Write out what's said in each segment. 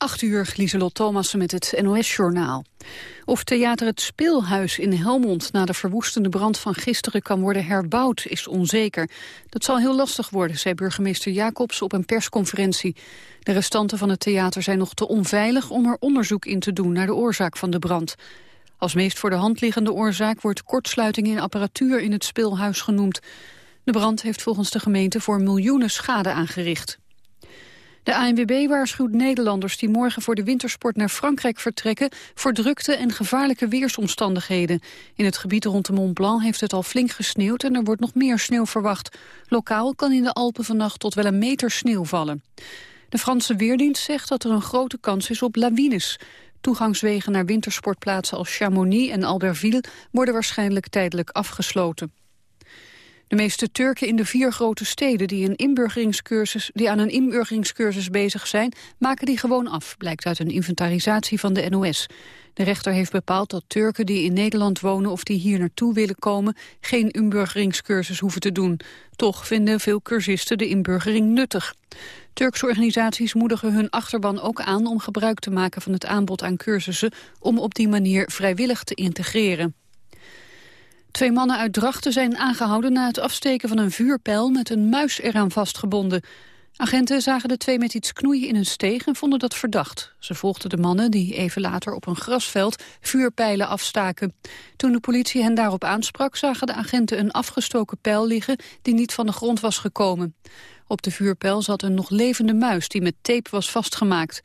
8 uur, Lieselot Thomassen met het NOS-journaal. Of theater Het Speelhuis in Helmond na de verwoestende brand van gisteren kan worden herbouwd, is onzeker. Dat zal heel lastig worden, zei burgemeester Jacobs op een persconferentie. De restanten van het theater zijn nog te onveilig om er onderzoek in te doen naar de oorzaak van de brand. Als meest voor de hand liggende oorzaak wordt kortsluiting in apparatuur in het speelhuis genoemd. De brand heeft volgens de gemeente voor miljoenen schade aangericht. De ANWB waarschuwt Nederlanders die morgen voor de wintersport naar Frankrijk vertrekken voor drukte en gevaarlijke weersomstandigheden. In het gebied rond de Mont Blanc heeft het al flink gesneeuwd en er wordt nog meer sneeuw verwacht. Lokaal kan in de Alpen vannacht tot wel een meter sneeuw vallen. De Franse Weerdienst zegt dat er een grote kans is op lawines. Toegangswegen naar wintersportplaatsen als Chamonix en Albertville worden waarschijnlijk tijdelijk afgesloten. De meeste Turken in de vier grote steden die, een inburgeringscursus, die aan een inburgeringscursus bezig zijn, maken die gewoon af, blijkt uit een inventarisatie van de NOS. De rechter heeft bepaald dat Turken die in Nederland wonen of die hier naartoe willen komen, geen inburgeringscursus hoeven te doen. Toch vinden veel cursisten de inburgering nuttig. Turkse organisaties moedigen hun achterban ook aan om gebruik te maken van het aanbod aan cursussen om op die manier vrijwillig te integreren. Twee mannen uit Drachten zijn aangehouden na het afsteken van een vuurpijl met een muis eraan vastgebonden. Agenten zagen de twee met iets knoeien in hun steeg en vonden dat verdacht. Ze volgden de mannen die even later op een grasveld vuurpijlen afstaken. Toen de politie hen daarop aansprak zagen de agenten een afgestoken pijl liggen die niet van de grond was gekomen. Op de vuurpijl zat een nog levende muis die met tape was vastgemaakt.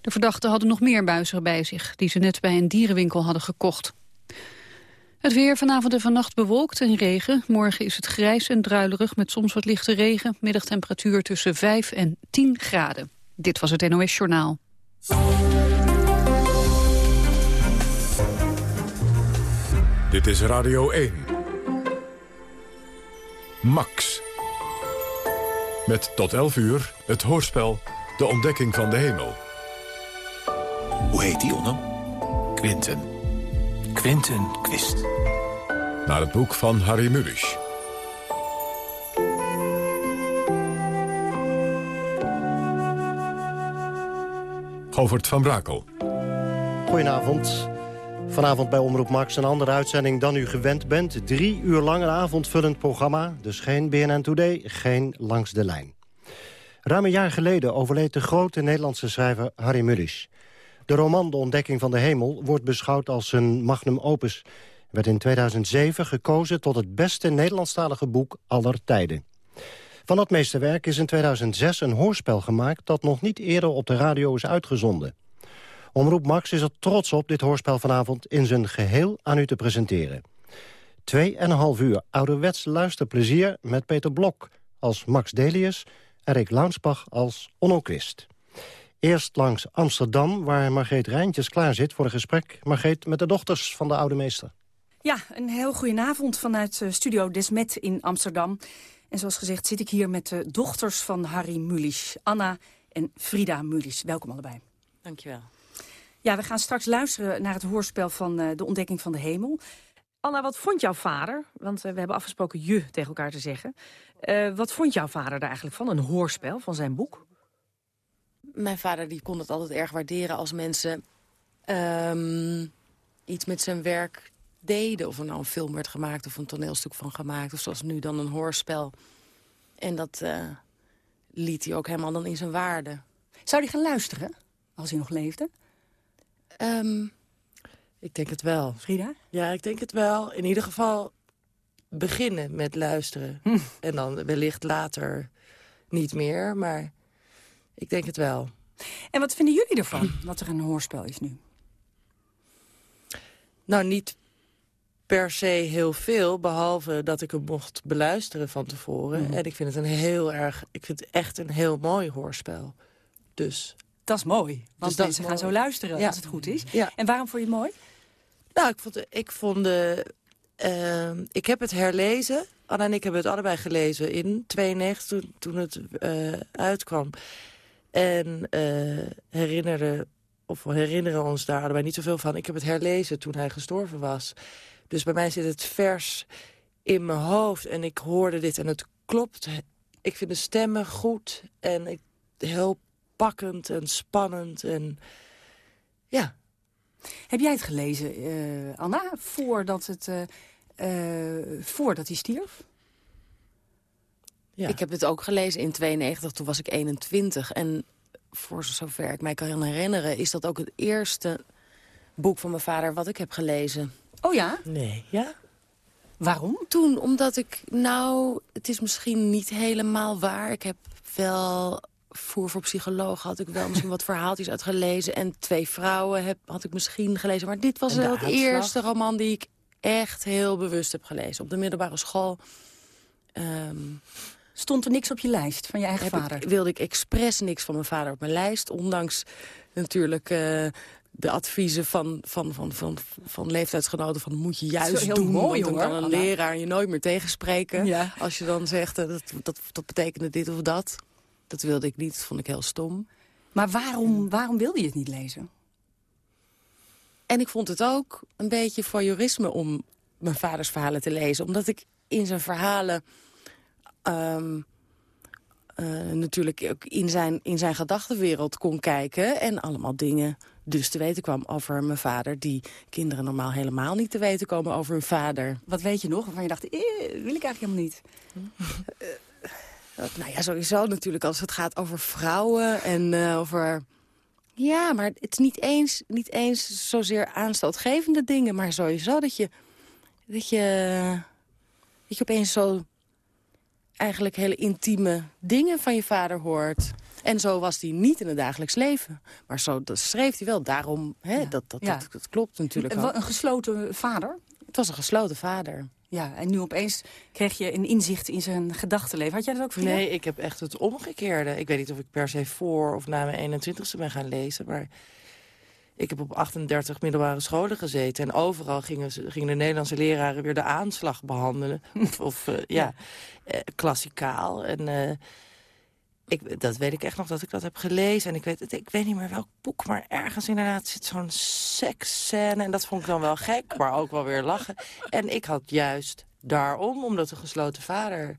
De verdachten hadden nog meer muizen bij zich die ze net bij een dierenwinkel hadden gekocht. Het weer vanavond en vannacht bewolkt en regen. Morgen is het grijs en druilerig met soms wat lichte regen. Middagtemperatuur tussen 5 en 10 graden. Dit was het NOS Journaal. Dit is Radio 1. Max. Met tot 11 uur het hoorspel De Ontdekking van de Hemel. Hoe heet die, Onno? Quinten. Quinten Quist. Naar het boek van Harry Mulisch. Govert van Brakel. Goedenavond. Vanavond bij Omroep Max een andere uitzending dan u gewend bent. Drie uur lang een avondvullend programma. Dus geen BNN Today, geen Langs de Lijn. Ruim een jaar geleden overleed de grote Nederlandse schrijver Harry Mulisch. De roman De Ontdekking van de Hemel wordt beschouwd als een magnum opus. Werd in 2007 gekozen tot het beste Nederlandstalige boek aller tijden. Van dat meesterwerk is in 2006 een hoorspel gemaakt... dat nog niet eerder op de radio is uitgezonden. Omroep Max is er trots op dit hoorspel vanavond in zijn geheel aan u te presenteren. Twee en een half uur ouderwets luisterplezier met Peter Blok als Max Delius... en Rick Launsbach als Onno. Eerst langs Amsterdam, waar Margreet Rijntjes klaar zit voor een gesprek. Margreet, met de dochters van de oude meester. Ja, een heel goedenavond vanuit uh, Studio Desmet in Amsterdam. En zoals gezegd zit ik hier met de dochters van Harry Mulisch. Anna en Frida Mulisch. Welkom allebei. Dankjewel. Ja, we gaan straks luisteren naar het hoorspel van uh, De Ontdekking van de Hemel. Anna, wat vond jouw vader? Want uh, we hebben afgesproken je tegen elkaar te zeggen. wat vond jouw vader daar eigenlijk van? Een hoorspel van zijn boek? Mijn vader die kon het altijd erg waarderen als mensen um, iets met zijn werk deden. Of er nou een film werd gemaakt of een toneelstuk van gemaakt. Of zoals nu dan een hoorspel. En dat uh, liet hij ook helemaal dan in zijn waarde. Zou hij gaan luisteren als hij nog leefde? Um, ik denk het wel. Frida? Ja, ik denk het wel. In ieder geval beginnen met luisteren. Hm. En dan wellicht later niet meer, maar ik denk het wel. En wat vinden jullie ervan, dat er een hoorspel is nu? Nou, niet per se heel veel, behalve dat ik hem mocht beluisteren van tevoren. Mhm. En ik vind het een heel erg, ik vind het echt een heel mooi hoorspel. Dus. Dat is mooi, want Dus mensen gaan mooi. zo luisteren Ja. als het goed is. Ja. En waarom vond je het mooi? Nou, ik vond, ik vond de, ehm, ik heb het herlezen. Anna en ik hebben het allebei gelezen in 92 toen, toen het eh, uitkwam. En eh herinneren, of we herinneren ons daar allebei niet zoveel van. Ik heb het herlezen toen hij gestorven was. Dus bij mij zit het vers in mijn hoofd. En ik hoorde dit en het klopt. Ik vind de stemmen goed en ik, heel pakkend en spannend. En ja. Heb jij het gelezen, uh, Anna, voordat, het, uh, voordat hij stierf? Ja. Ik heb het ook gelezen in 92, toen was ik 21. En voor zover ik mij kan herinneren... is dat ook het eerste boek van mijn vader wat ik heb gelezen. Oh ja? Nee, ja? Waarom? Toen, omdat ik, nou, het is misschien niet helemaal waar. Ik heb wel voer voor psycholoog had ik wel misschien wat verhaaltjes uitgelezen. En Twee Vrouwen heb, had ik misschien gelezen. Maar dit was wel het eerste roman die ik echt heel bewust heb gelezen. Op de middelbare school. Ehm, Stond er niks op je lijst van je eigen vader? Ik, wilde ik expres niks van mijn vader op mijn lijst. Ondanks natuurlijk uh, de adviezen van, van, van, van, van leeftijdsgenoten... van moet je juist doen, mooi, want dan kan een leraar je nooit meer tegenspreken. Ja. Als je dan zegt, uh, dat, dat, dat betekende dit of dat. Dat wilde ik niet, dat vond ik heel stom. Maar waarom, waarom wilde je het niet lezen? En ik vond het ook een beetje voyeurisme om mijn vaders verhalen te lezen. Omdat ik in zijn verhalen... Um, uh, natuurlijk ook in zijn, in zijn gedachtenwereld kon kijken... en allemaal dingen dus te weten kwam over mijn vader... die kinderen normaal helemaal niet te weten komen over hun vader. Wat weet je nog waarvan je dacht, eh, wil ik eigenlijk helemaal niet? nou ja, sowieso natuurlijk als het gaat over vrouwen en uh, over... Ja, maar het is niet eens, niet eens zozeer aanstootgevende dingen... maar sowieso dat je, dat je, dat je opeens zo eigenlijk hele intieme dingen van je vader hoort. En zo was hij niet in het dagelijks leven. Maar zo dat schreef hij wel. Daarom, hè, dat, dat, dat, dat, klopt natuurlijk Een gesloten vader? Het was een gesloten vader. Ja, en nu opeens kreeg je een inzicht in zijn gedachtenleven. Had jij dat ook voor Nee, ik heb echt het omgekeerde. Ik weet niet of ik per se voor of na mijn 21ste ben gaan lezen, maar... Ik heb op 38 middelbare scholen gezeten. En overal gingen, ze, gingen de Nederlandse leraren weer de aanslag behandelen. Of, of uh, ja, uh, klassikaal. En uh, ik, dat weet ik echt nog dat ik dat heb gelezen. En ik weet, ik weet niet meer welk boek, maar ergens inderdaad zit zo'n seksscène. En dat vond ik dan wel gek, maar ook wel weer lachen. En ik had juist daarom, omdat een gesloten vader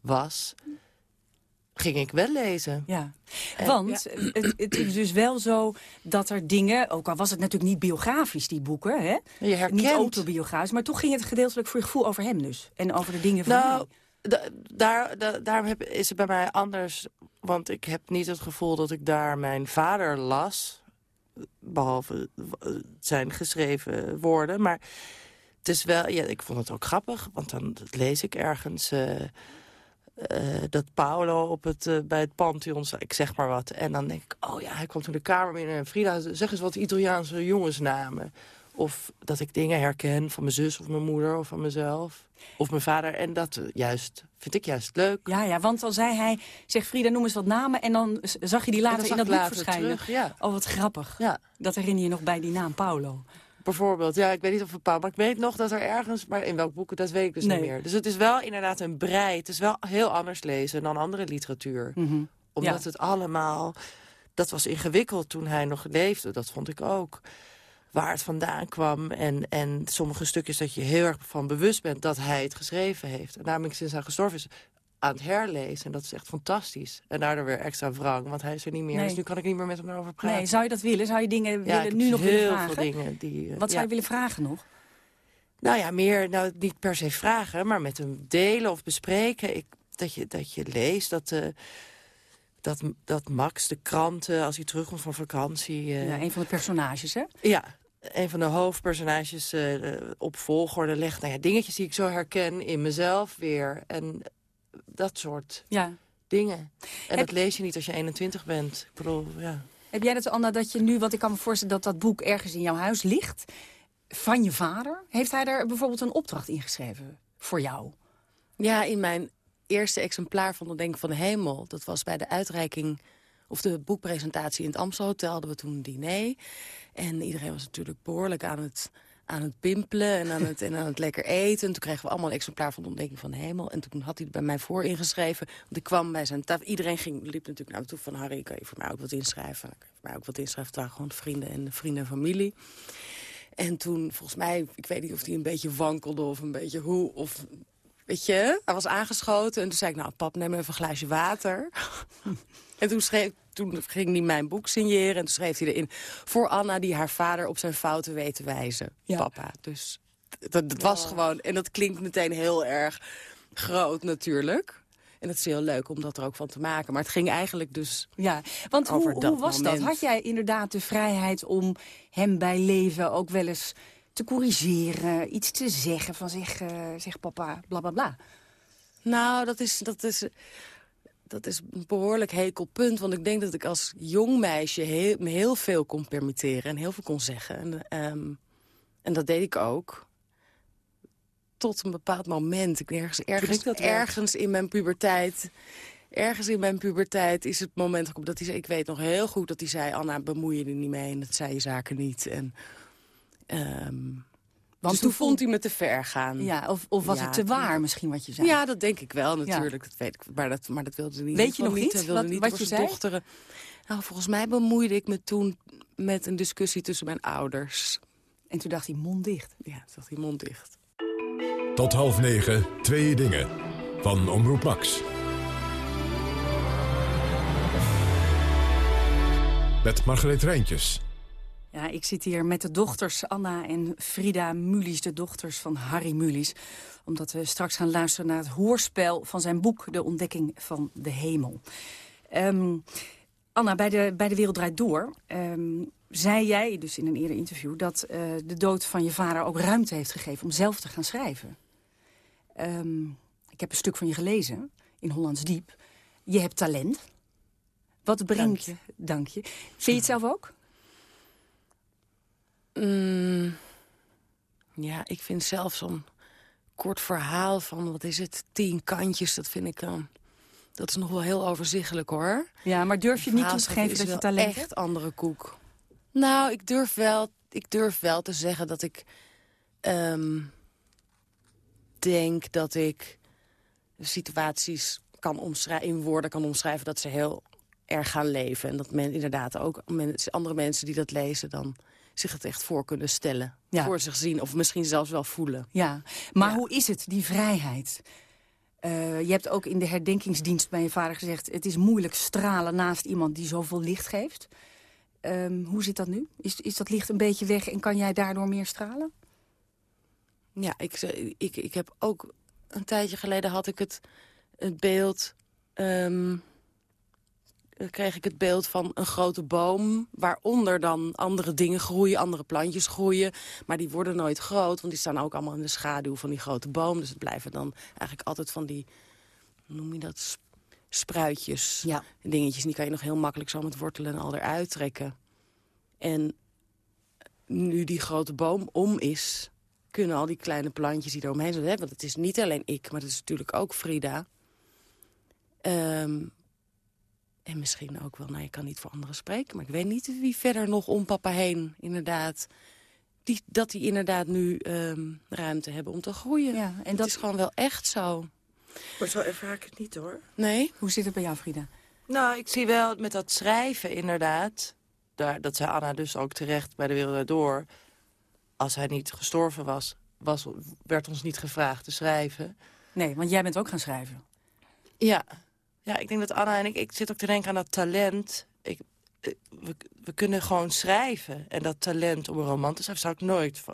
was ging ik wel lezen. Ja, want Het, het, is dus wel zo dat er dingen... ook al was het natuurlijk niet biografisch, die boeken... Hè? Je herkent. Niet autobiografisch, maar toch ging het gedeeltelijk voor je gevoel over hem dus. En over de dingen van nou, daar, daarom heb, is het bij mij anders. Want ik heb niet het gevoel dat ik daar mijn vader las. Behalve zijn geschreven woorden. Maar het is wel, ja, ik vond het ook grappig. Want dan lees ik ergens... Uh, uh, dat Paolo op het, uh, bij het Pantheon, ik zeg maar wat. En dan denk ik, oh ja, hij komt in de kamer binnen. En Frida, zeg eens wat Italiaanse jongensnamen. Of dat ik dingen herken van mijn zus of mijn moeder of van mezelf. Of mijn vader. En dat juist, vind ik juist leuk. Ja, ja want dan zei hij, zeg Frida, noem eens wat namen. En dan zag je die later in dat boek verschijnen. Terug, ja. Oh, wat grappig. Ja. Dat herinner je nog bij die naam Paolo. Bijvoorbeeld, ja, ik weet niet of het Paolo, maar ik weet nog dat er ergens, maar in welk boek, dat weet ik dus niet meer. Dus het is wel inderdaad een brei. Het is wel heel anders lezen dan andere literatuur. Mhm. Omdat het allemaal, dat was ingewikkeld toen hij nog leefde, dat vond ik ook waar het vandaan kwam. En, en sommige stukjes dat je heel erg van bewust bent dat hij het geschreven heeft. En namelijk sinds hij gestorven is aan het herlezen. En dat is echt fantastisch. En daardoor weer extra wrang, want hij is er niet meer. Dus nu kan ik niet meer met hem over praten. Nee, zou je dat willen? Zou je dingen willen, nu nog willen vragen? heel veel dingen. Die, uh, Wat zou je willen vragen nog? Nou ja, meer, nou niet per se vragen, maar met hem delen of bespreken. Ik, dat, je, dat je leest dat... Uh, dat, dat Max, de kranten, als hij terugkomt van vakantie... Uh, ja, een van de personages, hè? Ja, een van de hoofdpersonages uh, op volgorde legt. Nou ja, dingetjes die ik zo herken in mezelf weer. En dat soort ja. dingen. En dat lees je niet als je 21 bent. Ik bedoel, ja. Heb jij dat, Anna, dat je nu, wat ik kan me voorstellen... dat dat boek ergens in jouw huis ligt, van je vader? Heeft hij daar bijvoorbeeld een opdracht in geschreven voor jou? Ja, in mijn eerste exemplaar van de Denk van de Hemel... dat was bij de uitreiking of de boekpresentatie in het Amstelhotel... hadden we toen een diner. En iedereen was natuurlijk behoorlijk aan het, aan het pimpelen en aan het, en aan het lekker eten. En toen kregen we allemaal een exemplaar van de ontdekking van de hemel. En toen had hij bij mij voor ingeschreven. Want ik kwam bij zijn tafel. Iedereen ging, liep natuurlijk naar me toe van... Harry, kan je voor mij ook wat inschrijven? Kan je voor mij ook wat inschrijven? Het waren gewoon vrienden en vrienden en familie. En toen, volgens mij, ik weet niet of hij een beetje wankelde of een beetje hoe... of weet je, hij was aangeschoten. En toen zei ik, nou pap, neem even een glaasje water. en toen, schreef, toen ging hij mijn boek signeren. En toen schreef hij erin, voor Anna die haar vader op zijn fouten weet te wijzen. Papa, dus dat, dat was gewoon... En dat klinkt meteen heel erg groot natuurlijk. En dat is heel leuk om dat er ook van te maken. Maar het ging eigenlijk dus Ja, want over hoe, was moment. dat? Had jij inderdaad de vrijheid om hem bij leven ook wel eens te corrigeren? Iets te zeggen van zeg, eh, zeg papa, bla bla bla. Nou, dat is, dat is, dat is een behoorlijk hekel punt. Want ik denk dat ik als jong meisje heel, me heel veel kon permitteren. En heel veel kon zeggen. En, ehm, en dat deed ik ook. Tot een bepaald moment. Ik ergens, ergens, ergens in mijn puberteit... Ergens in mijn puberteit is het moment gekomen dat hij zei... Ik weet nog heel goed dat hij zei... Anna, bemoei je er niet mee en dat zei je zaken niet. En, ehm, dus toen vond hij me te ver gaan. Ja, of, of was Ja, het te waar misschien wat je zei? Ja, dat denk ik wel natuurlijk. Dat weet ik, maar, dat, maar dat wilde hij niet. Weet je nog niet wilde wat- niet wat voor je zei? dochteren. Nou, volgens mij bemoeide ik me toen met een discussie tussen mijn ouders. En toen dacht hij, mond dicht. Ja, toen dacht hij mond dicht. Tot half negen, twee dingen. Van Omroep Max. Met Margreet Rijntjes. Ja, ik zit hier met de dochters Anna en Frida Mulies, de dochters van Harry Mulies. Omdat we straks gaan luisteren naar het hoorspel van zijn boek... De Ontdekking van de Hemel. Ehm, Anna, bij de, bij de Wereld Draait Door ehm, zei jij dus in een eerder interview... dat eh, de dood van je vader ook ruimte heeft gegeven om zelf te gaan schrijven. Ehm, ik heb een stuk van je gelezen, in Hollands Diep. Je hebt talent. Wat brengt... je. Dank je. Vind je het zelf ook? Mm, ja, ik vind zelf zo'n kort verhaal van, wat is het, tien kantjes, dat vind ik dan... Dat is nog wel heel overzichtelijk, hoor. Ja, maar durf je niet toe te geven dat je talent echt hebt? andere koek. Nou, ik durf wel, ik durf wel te zeggen dat ik ehm, denk dat ik situaties kan omschrijven, in woorden kan omschrijven dat ze heel erg gaan leven. En dat men inderdaad ook andere mensen die dat lezen dan zich het echt voor kunnen stellen. Ja. Voor zich zien of misschien zelfs wel voelen. Ja, maar Ja. hoe is het, die vrijheid? Eh, je hebt ook in de herdenkingsdienst bij je vader gezegd... het is moeilijk stralen naast iemand die zoveel licht geeft. Ehm, hoe zit dat nu? Is, is dat licht een beetje weg en kan jij daardoor meer stralen? Ja, ik, ik, ik heb ook een tijdje geleden had ik het, het beeld. ehm, eh, kreeg ik het beeld van een grote boom... waaronder dan andere dingen groeien, andere plantjes groeien. Maar die worden nooit groot, want die staan ook allemaal in de schaduw van die grote boom. Dus het blijven dan eigenlijk altijd van die, hoe noem je dat, sp- spruitjes. Ja. Dingetjes, die kan je nog heel makkelijk zo met wortelen en al eruit trekken. En nu die grote boom om is kunnen al die kleine plantjes die er omheen zijn... Want het is niet alleen ik, maar het is natuurlijk ook Frida. Ehm, en misschien ook wel, nou, je kan niet voor anderen spreken... maar ik weet niet wie verder nog om papa heen, inderdaad... Die, dat die inderdaad nu ehm, ruimte hebben om te groeien. Ja, en dat dat is gewoon wel echt zo. Maar zo ervaar ik het niet, hoor. Nee? Hoe zit het bij jou, Frida? Nou, ik zie wel met dat schrijven inderdaad... Daar, dat zei Anna dus ook terecht bij de Wereld Door... als hij niet gestorven was, was, werd ons niet gevraagd te schrijven. Nee, want jij bent ook gaan schrijven. Ja. Ja, ik denk dat Anna en ik... Ik zit ook te denken aan dat talent. Ik, eh, we, we kunnen gewoon schrijven. En dat talent om een roman te schrijven zou ik nooit...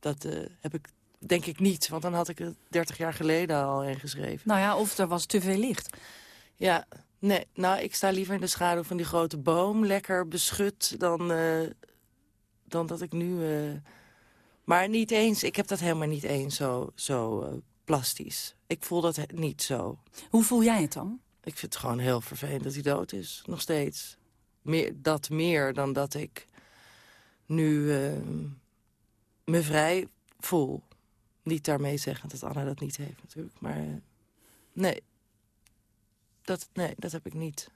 Dat eh, heb ik denk ik niet. Want dan had ik het 30 jaar geleden al ingeschreven. Nou ja, of er was te veel licht. Ja, nee. Nou, ik sta liever in de schaduw van die grote boom. Lekker beschut dan, eh, dan dat ik nu... Maar niet eens, ik heb dat helemaal niet eens zo, zo plastisch. Ik voel dat niet zo. Hoe voel jij het dan? Ik vind het gewoon heel vervelend dat hij dood is. Nog steeds. Meer, dat meer dan dat ik nu eh, me vrij voel. Niet daarmee zeggen dat Anna dat niet heeft natuurlijk. Maar eh, nee. Dat, nee, dat heb ik niet.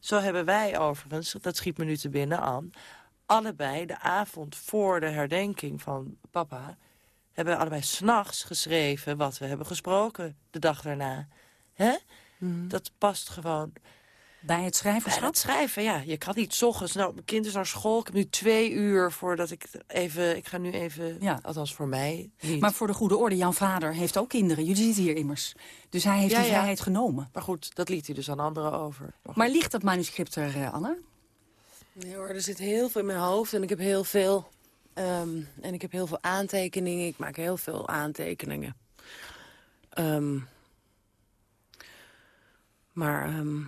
Zo hebben wij overigens, dat schiet me nu te binnen aan... allebei de avond voor de herdenking van papa... hebben we allebei s'nachts geschreven wat we hebben gesproken de dag daarna. Hè? Dat past gewoon. Bij het schrijverschap? Bij het schrijven, ja. Je kan niet ochtends, nou, mijn kind is naar school. Ik heb nu twee uur voordat ik even... Ik ga nu even, Ja. althans voor mij niet. Maar voor de goede orde, jouw vader heeft ook kinderen. Jullie zitten hier immers. Dus hij heeft Ja, die ja. vrijheid genomen. Maar goed, dat liet hij dus aan anderen over. Maar ligt dat manuscript er, eh, Anne? Nee hoor, er zit heel veel in mijn hoofd en ik heb heel veel... ehm, en ik heb heel veel aantekeningen. Ik maak heel veel aantekeningen. Ehm, maar ehm,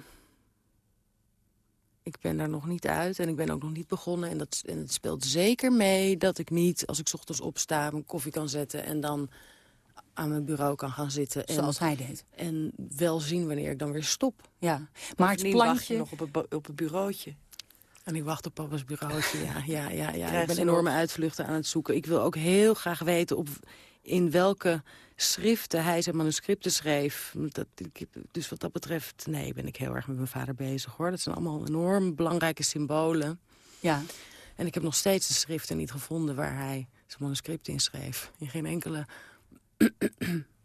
ik ben daar nog niet uit en ik ben ook nog niet begonnen. En, dat, en het speelt zeker mee dat ik niet, als ik 's ochtends opsta... mijn koffie kan zetten en dan aan mijn bureau kan gaan zitten. En, Zoals hij deed. en wel zien wanneer ik dan weer stop. Ja. Maar het Bovendien wacht je plantje... nog op het, op het bureautje. En ik wacht op papa's bureautje, ja. ja, ja, ja. Ik ben enorme uitvluchten aan het zoeken. Ik wil ook heel graag weten op, in welke schriften hij zijn manuscripten schreef. Dat, dus wat dat betreft, nee, ben ik heel erg met mijn vader bezig, hoor. Dat zijn allemaal enorm belangrijke symbolen. Ja. En ik heb nog steeds de schriften niet gevonden waar hij zijn manuscript in schreef. In geen enkele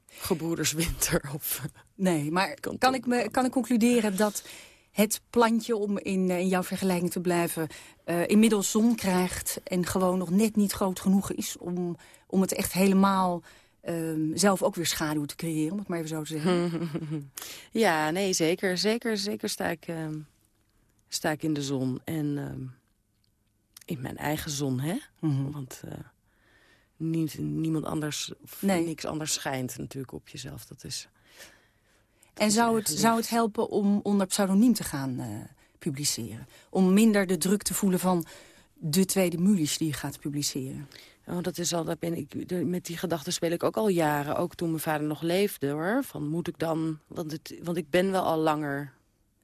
gebroederswinter of... Nee, maar Kan ik, me, kan ik concluderen dat het plantje, om in, eh, in jouw vergelijking te blijven... eh, inmiddels zon krijgt en gewoon nog net niet groot genoeg is... om, om het echt helemaal ehm, zelf ook weer schaduw te creëren, om het maar even zo te zeggen. Ja, nee, zeker. Zeker, zeker sta ik, ehm, sta ik in de zon. En ehm, in mijn eigen zon, hè? Mhm. Want eh, niet, niemand anders, of Nee. niks anders schijnt natuurlijk op jezelf. Dat is... En is zou het, zou het helpen om onder pseudoniem te gaan eh, publiceren? Om minder de druk te voelen van de tweede Mulisch die je gaat publiceren? Oh, dat is al, daar ben ik, met die gedachten speel ik ook al jaren. Ook toen mijn vader nog leefde, hoor. Van moet ik dan... Want, het, want ik ben wel al langer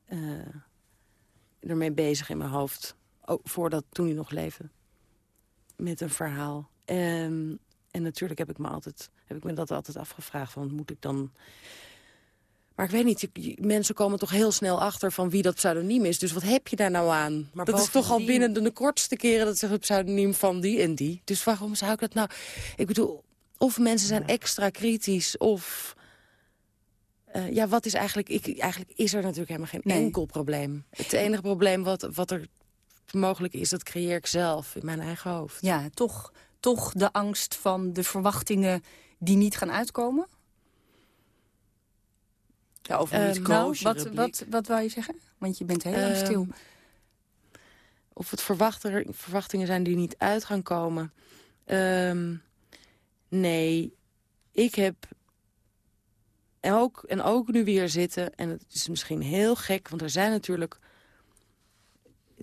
eh, ermee bezig in mijn hoofd. Ook voordat, toen hij nog leefde. Met een verhaal. Ehm, en natuurlijk heb ik, me altijd, heb ik me dat altijd afgevraagd. Van moet ik dan... Maar ik weet niet, mensen komen toch heel snel achter van wie dat pseudoniem is. Dus wat heb je daar nou aan? Maar dat is toch al binnen de, de kortste keren dat ze het pseudoniem van die en die. Dus waarom zou ik dat nou... Ik bedoel, of mensen zijn extra kritisch of... eh, ja, wat is eigenlijk... Ik, eigenlijk is er natuurlijk helemaal geen Nee. enkel probleem. Het enige probleem wat, wat er mogelijk is, dat creëer ik zelf in mijn eigen hoofd. Ja, toch, toch de angst van de verwachtingen die niet gaan uitkomen? Ja, niet Ehm, Nou, wat, wat, wat wou je zeggen? Want je bent heel Ehm, stil. Of het verwachter, verwachtingen zijn die niet uit gaan komen. Ehm, nee, ik heb... En ook, en ook nu weer zitten, en het is misschien heel gek... want er zijn natuurlijk...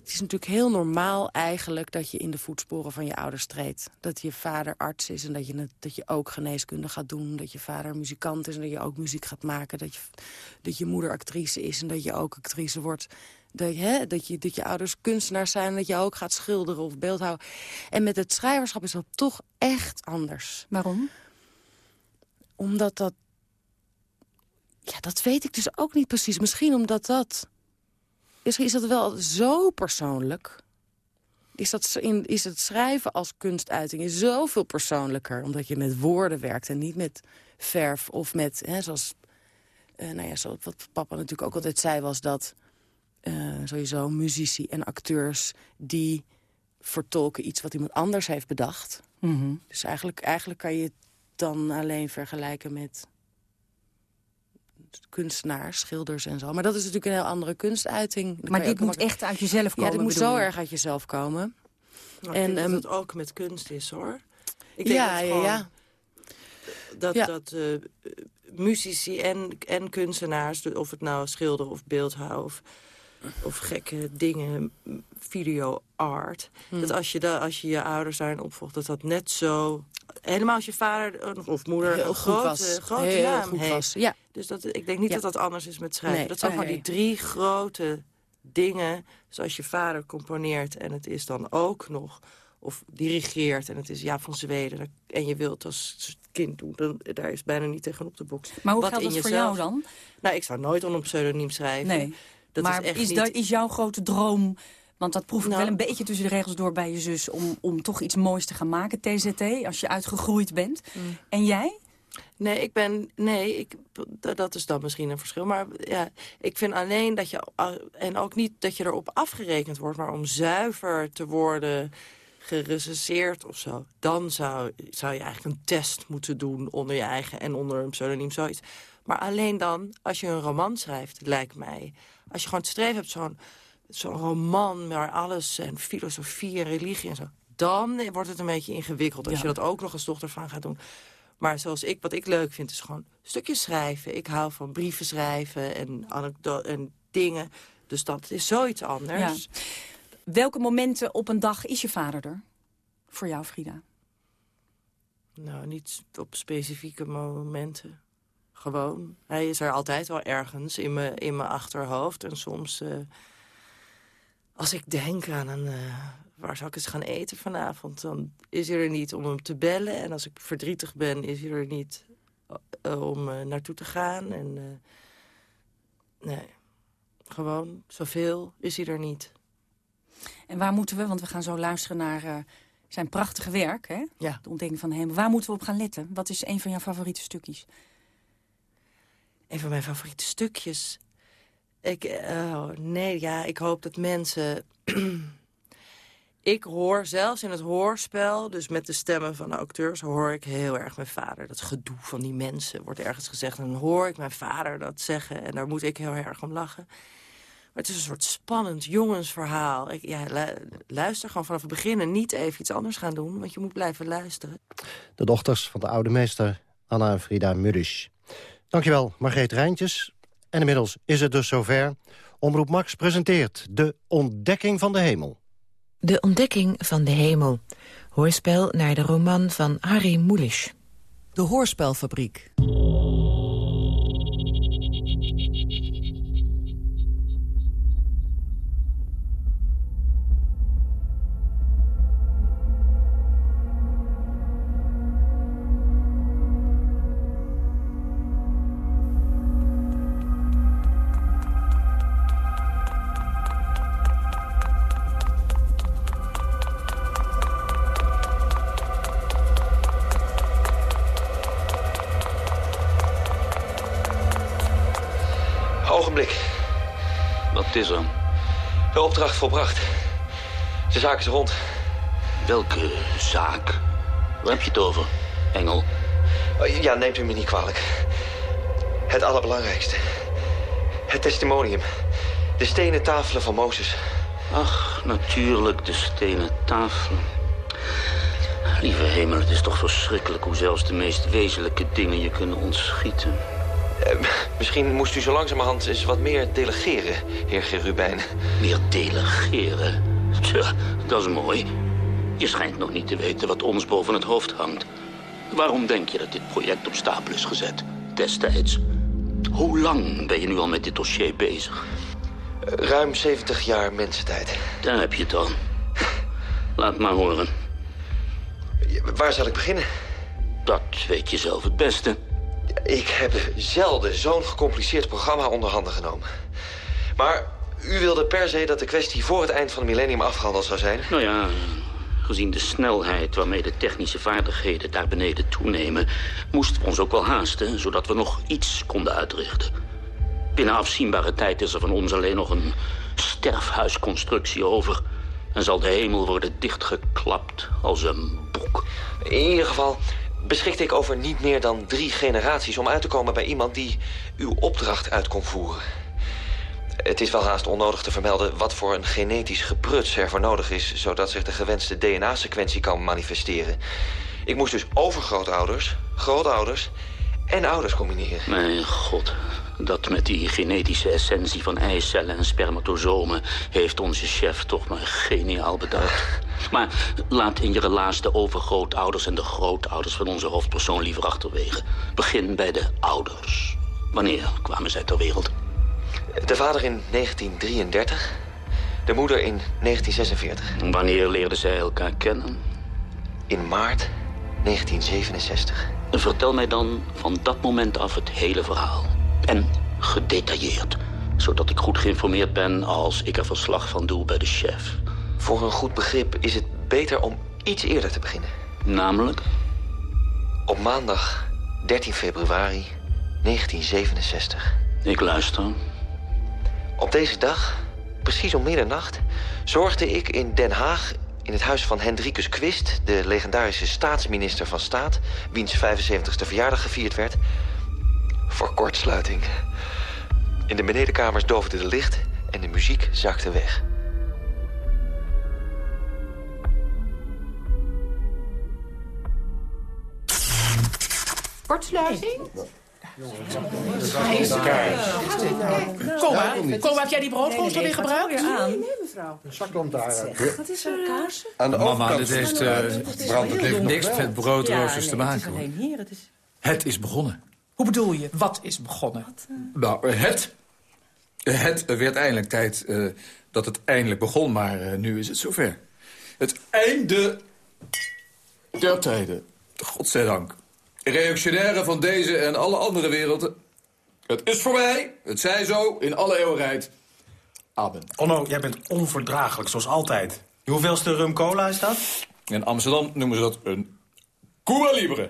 Het is natuurlijk heel normaal eigenlijk dat je in de voetsporen van je ouders treedt. Dat je vader arts is en dat je, dat je ook geneeskunde gaat doen. Dat je vader muzikant is en dat je ook muziek gaat maken. Dat je, dat je moeder actrice is en dat je ook actrice wordt. Dat je, hè, dat, je, dat je ouders kunstenaars zijn en dat je ook gaat schilderen of beeldhouden. En met het schrijverschap is dat toch echt anders. Waarom? Omdat dat... Ja, dat weet ik dus ook niet precies. Misschien omdat dat... Misschien is dat wel zo persoonlijk. Is, dat, in, is het schrijven als kunstuiting is zoveel persoonlijker. Omdat je met woorden werkt en niet met verf of met... Hè, zoals, eh, nou ja, zoals wat papa natuurlijk ook altijd zei was dat... eh, sowieso muzici en acteurs die vertolken iets wat iemand anders heeft bedacht. Mhm. Dus eigenlijk, eigenlijk kan je het dan alleen vergelijken met kunstenaars, schilders en zo. Maar dat is natuurlijk een heel andere kunstuiting. Dan Maar dit moet makkelijk- echt uit jezelf komen, Ja, dit moet zo je? erg uit jezelf komen. Nou, En, ik denk ehm, dat het ook met kunst is, hoor. Ik denk ja, dat ja, gewoon- ja. Dat, Ja. dat eh, muzici en, en kunstenaars, of het nou schilder of beeldhouw of, of gekke dingen, video art. Hmm. Dat als je, da, als je je ouders daarin opvolgt, dat dat net zo... Helemaal als je vader eh, of moeder Heel een grote, was. grote Heel naam goed heeft. was. Ja. Dus dat, ik denk niet Ja. dat dat anders is met schrijven. Nee. Dat zijn gewoon die drie grote dingen. Zoals je vader componeert en het is dan ook nog... of dirigeert en het is ja van Zweden... en je wilt als kind doen, dan, daar is bijna niet tegen op de box. Maar hoe Wat geldt dat voor jou dan? Nou, ik zou nooit onder een pseudoniem schrijven. Nee. Dat maar is echt is, niet... dat, is jouw grote droom... Want dat proef ik Nou. wel een beetje tussen de regels door bij je zus... om, om toch iets moois te gaan maken, TZT, als je uitgegroeid bent. Mm. En jij? Nee, ik ben. Nee, ik, dat is dan misschien een verschil. Maar ja, ik vind alleen dat je. En ook niet dat je erop afgerekend wordt, maar om zuiver te worden gerecenseerd of zo. Dan zou, zou je eigenlijk een test moeten doen onder je eigen en onder een pseudoniem zoiets. Maar alleen dan, als je een roman schrijft, lijkt mij. Als je gewoon het streven hebt, zo'n zo'n roman waar alles en filosofie en religie en zo. Dan wordt het een beetje ingewikkeld als je dat ook nog als dochter van gaat doen. Maar zoals ik, wat ik leuk vind, is gewoon stukjes schrijven. Ik hou van brieven schrijven en, en dingen. Dus dat is zoiets anders. Welke momenten op een dag is je vader er? Voor jou, Frida? Nou, niet op specifieke momenten. Gewoon. Hij is er altijd wel ergens in mijn, in mijn achterhoofd. En soms, uh, als ik denk aan een... Uh, waar zou ik eens gaan eten vanavond? Dan is hij er niet om hem te bellen. En als ik verdrietig ben, is hij er niet uh, om naartoe te gaan. En nee, gewoon zoveel is hij er niet. En waar moeten we, want we gaan zo luisteren naar zijn prachtige werk, hè? Ja. De ontdekking van de hemel. Waar moeten we op gaan letten? Wat is een van jouw favoriete stukjes? Een van mijn favoriete stukjes? Ik, oh, nee, ja, ik hoop dat mensen... ik hoor zelfs in het hoorspel, dus met de stemmen van de acteurs... hoor ik heel erg mijn vader. Dat gedoe van die mensen wordt ergens gezegd. En dan hoor ik mijn vader dat zeggen en daar moet ik heel erg om lachen het is een soort spannend jongensverhaal. Ik, ja, luister gewoon vanaf het begin en niet even iets anders gaan doen... want je moet blijven luisteren. De dochters van de oude meester Anna en Frida Muddisch. Dankjewel, Margreet Rijntjes. En inmiddels is het dus zover. Omroep Max presenteert De Ontdekking van de Hemel. De Ontdekking van de Hemel. Hoorspel naar de roman van Harry Mulisch. De Hoorspelfabriek. Opdracht volbracht. De zaak is rond. Welke zaak? Waar heb je het over, Engel? Oh, ja, neemt u me niet kwalijk. Het allerbelangrijkste. Het testimonium. De stenen tafelen van Mozes. Ach, natuurlijk, de stenen tafelen. Lieve hemel, het is toch verschrikkelijk hoe zelfs de meest wezenlijke dingen je kunnen ontschieten. Eh, misschien moest u zo langzamerhand eens wat meer delegeren, heer Gerubijn. Meer delegeren? Tja, dat is mooi. Je schijnt nog niet te weten wat ons boven het hoofd hangt. Waarom denk je dat dit project op stapel is gezet, destijds? Hoe lang ben je nu al met dit dossier bezig? Ruim 70 jaar mensentijd. Daar heb je het dan. Laat maar horen. Waar zal ik beginnen? Dat weet je zelf het beste. Ik heb zelden zo'n gecompliceerd programma onder handen genomen. Maar u wilde per se dat de kwestie voor het eind van het millennium afgehandeld zou zijn? Nou ja, gezien de snelheid waarmee de technische vaardigheden daar beneden toenemen... moesten we ons ook wel haasten, zodat we nog iets konden uitrichten. Binnen afzienbare tijd is er van ons alleen nog een sterfhuisconstructie over... en zal de hemel worden dichtgeklapt als een boek. In ieder geval, beschikte ik over niet meer dan drie generaties... om uit te komen bij iemand die uw opdracht uit kon voeren. Het is wel haast onnodig te vermelden wat voor een genetisch gepruts er voor nodig is... zodat zich de gewenste DNA-sequentie kan manifesteren. Ik moest dus overgrootouders, grootouders en ouders combineren. Mijn god, dat met die genetische essentie van eicellen en spermatozomen... heeft onze chef toch maar geniaal bedacht. Maar laat in je relaas de overgrootouders en de grootouders van onze hoofdpersoon liever achterwege. Begin bij de ouders. Wanneer kwamen zij ter wereld? De vader in 1933, de moeder in 1946. Wanneer leerden zij elkaar kennen? In maart 1967. Vertel mij dan van dat moment af het hele verhaal. En gedetailleerd. Zodat ik goed geïnformeerd ben als ik er verslag van doe bij de chef. Voor een goed begrip is het beter om iets eerder te beginnen. Namelijk? Op maandag 13 februari 1967. Ik luister. Op deze dag, precies om middernacht... zorgde ik in Den Haag in het huis van Hendrikus Quist... de legendarische staatsminister van Staat... wiens 75ste verjaardag gevierd werd... voor kortsluiting. In de benedenkamers doofde de licht en de muziek zakte weg. Kortsluiting? Kom maar, kom, heb jij die broodrooster weer gebruikt? Nee, mevrouw. Een zak om daar. Wat is er, kaarsen? Aan de Mama, overkant dit heeft eh, niks met broodroosters te nee, maken. Het is hoor. alleen hier. Het is... Het is begonnen. Hoe bedoel je, wat is begonnen? Nou, het... Het werd eindelijk tijd eh, dat het eindelijk begon, maar eh, nu is het zover. Het einde der tijden. Godzijdank. Reactionaire van deze en alle andere werelden. Het is voorbij. Het zij zo in alle eeuwigheid. Amen. Onno, jij bent onverdraaglijk, zoals altijd. Hoeveelste rum cola is dat? In Amsterdam noemen ze dat een Cuba Libre.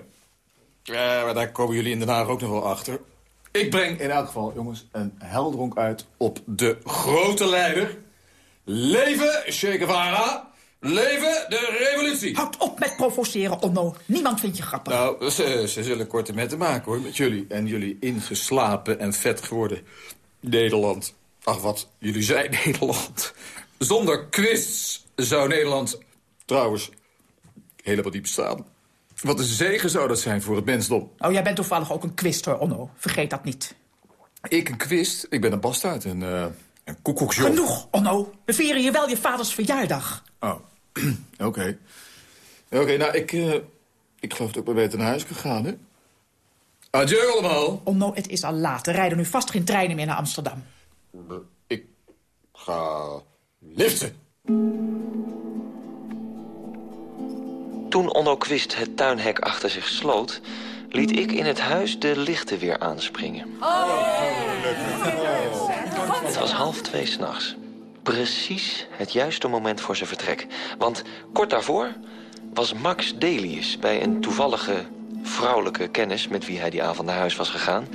Ja, maar daar komen jullie in Den Haag ook nog wel achter. Ik breng in elk geval, jongens, een heldronk uit op de grote leider. Leven Che Guevara. Leven de revolutie. Houd op met provoceren, Onno. Niemand vindt je grappig. Nou, ze, ze zullen korte metten maken, hoor, met jullie. En jullie ingeslapen en vet geworden Nederland. Ach, wat, jullie zijn Nederland. Zonder quists zou Nederland trouwens helemaal niet bestaan. Wat een zegen zou dat zijn voor het mensdom. Oh, jij bent toevallig ook een quizter, Onno. Vergeet dat niet. Ik een quist, ik ben een bastaard, een, uh, een koekoeksjong. Genoeg, Onno. We vieren je wel je vaders verjaardag. Oh, oké. Oké, nou, ik, uh, ik geloof dat ik maar beter naar huis kan gaan, hè? Adieu allemaal. Onno, het is al laat. Er rijden nu vast geen treinen meer naar Amsterdam. Ik ga liften. Toen Onno Quist het tuinhek achter zich sloot... liet ik in het huis de lichten weer aanspringen. Het was half twee s'nachts. Precies het juiste moment voor zijn vertrek. Want kort daarvoor was Max Delius bij een toevallige vrouwelijke kennis... met wie hij die avond naar huis was gegaan...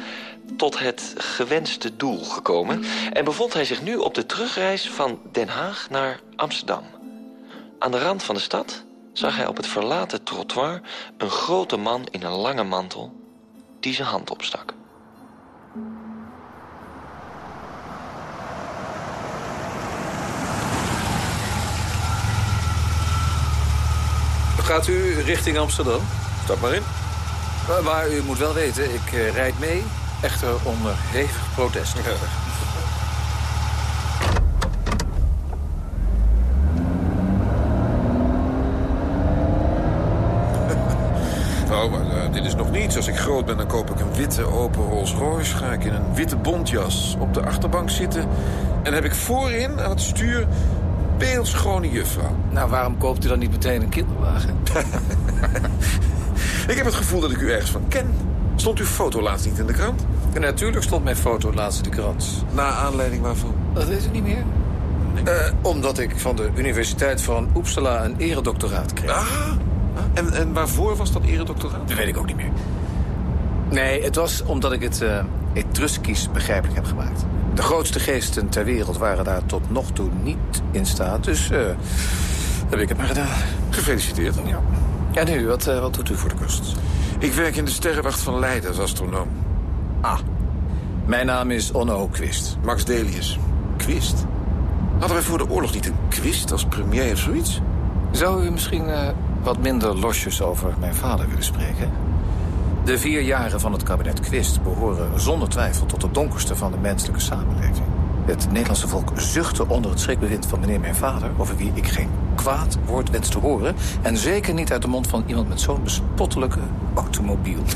tot het gewenste doel gekomen... en bevond hij zich nu op de terugreis van Den Haag naar Amsterdam. Aan de rand van de stad zag hij op het verlaten trottoir... een grote man in een lange mantel die zijn hand opstak. Gaat u richting Amsterdam? Stap maar in. Maar u moet wel weten, ik uh, rijd mee, echter onder hevig protest. Ja. Nou, maar uh, dit is nog niets. Als ik groot ben, dan koop ik een witte open Rolls Royce. Ga ik in een witte bontjas op de achterbank zitten. En heb ik voorin aan het stuur beeldschone juffrouw. Nou, waarom koopt u dan niet meteen een kinderwagen? ik heb het gevoel dat ik u ergens van ken. Stond uw foto laatst niet in de krant? Ja, natuurlijk stond mijn foto laatst in de krant. Na aanleiding waarvan? Dat weet u niet meer? Nee. Uh, omdat ik van de Universiteit van Uppsala een eredoctoraat kreeg. Ah, en, en waarvoor was dat eredoctoraat? Dat weet ik ook niet meer. Nee, het was omdat ik het uh, Etruskisch begrijpelijk heb gemaakt. De grootste geesten ter wereld waren daar tot nog toe niet in staat. Dus uh, heb ik het maar gedaan. Gefeliciteerd. Ja. En nu, wat, uh, wat doet u voor de kust? Ik werk in de sterrenwacht van Leiden als astronoom. Ah, mijn naam is Onno Quist. Max Delius. Quist? Hadden wij voor de oorlog niet een Quist als premier of zoiets? Zou u misschien uh, wat minder losjes over mijn vader willen spreken? De vier jaren van het kabinet Quist behoren zonder twijfel tot de donkerste van de menselijke samenleving. Het Nederlandse volk zuchtte onder het schrikbewind van meneer mijn vader... over wie ik geen kwaad woord wens te horen. En zeker niet uit de mond van iemand met zo'n bespottelijke automobiel.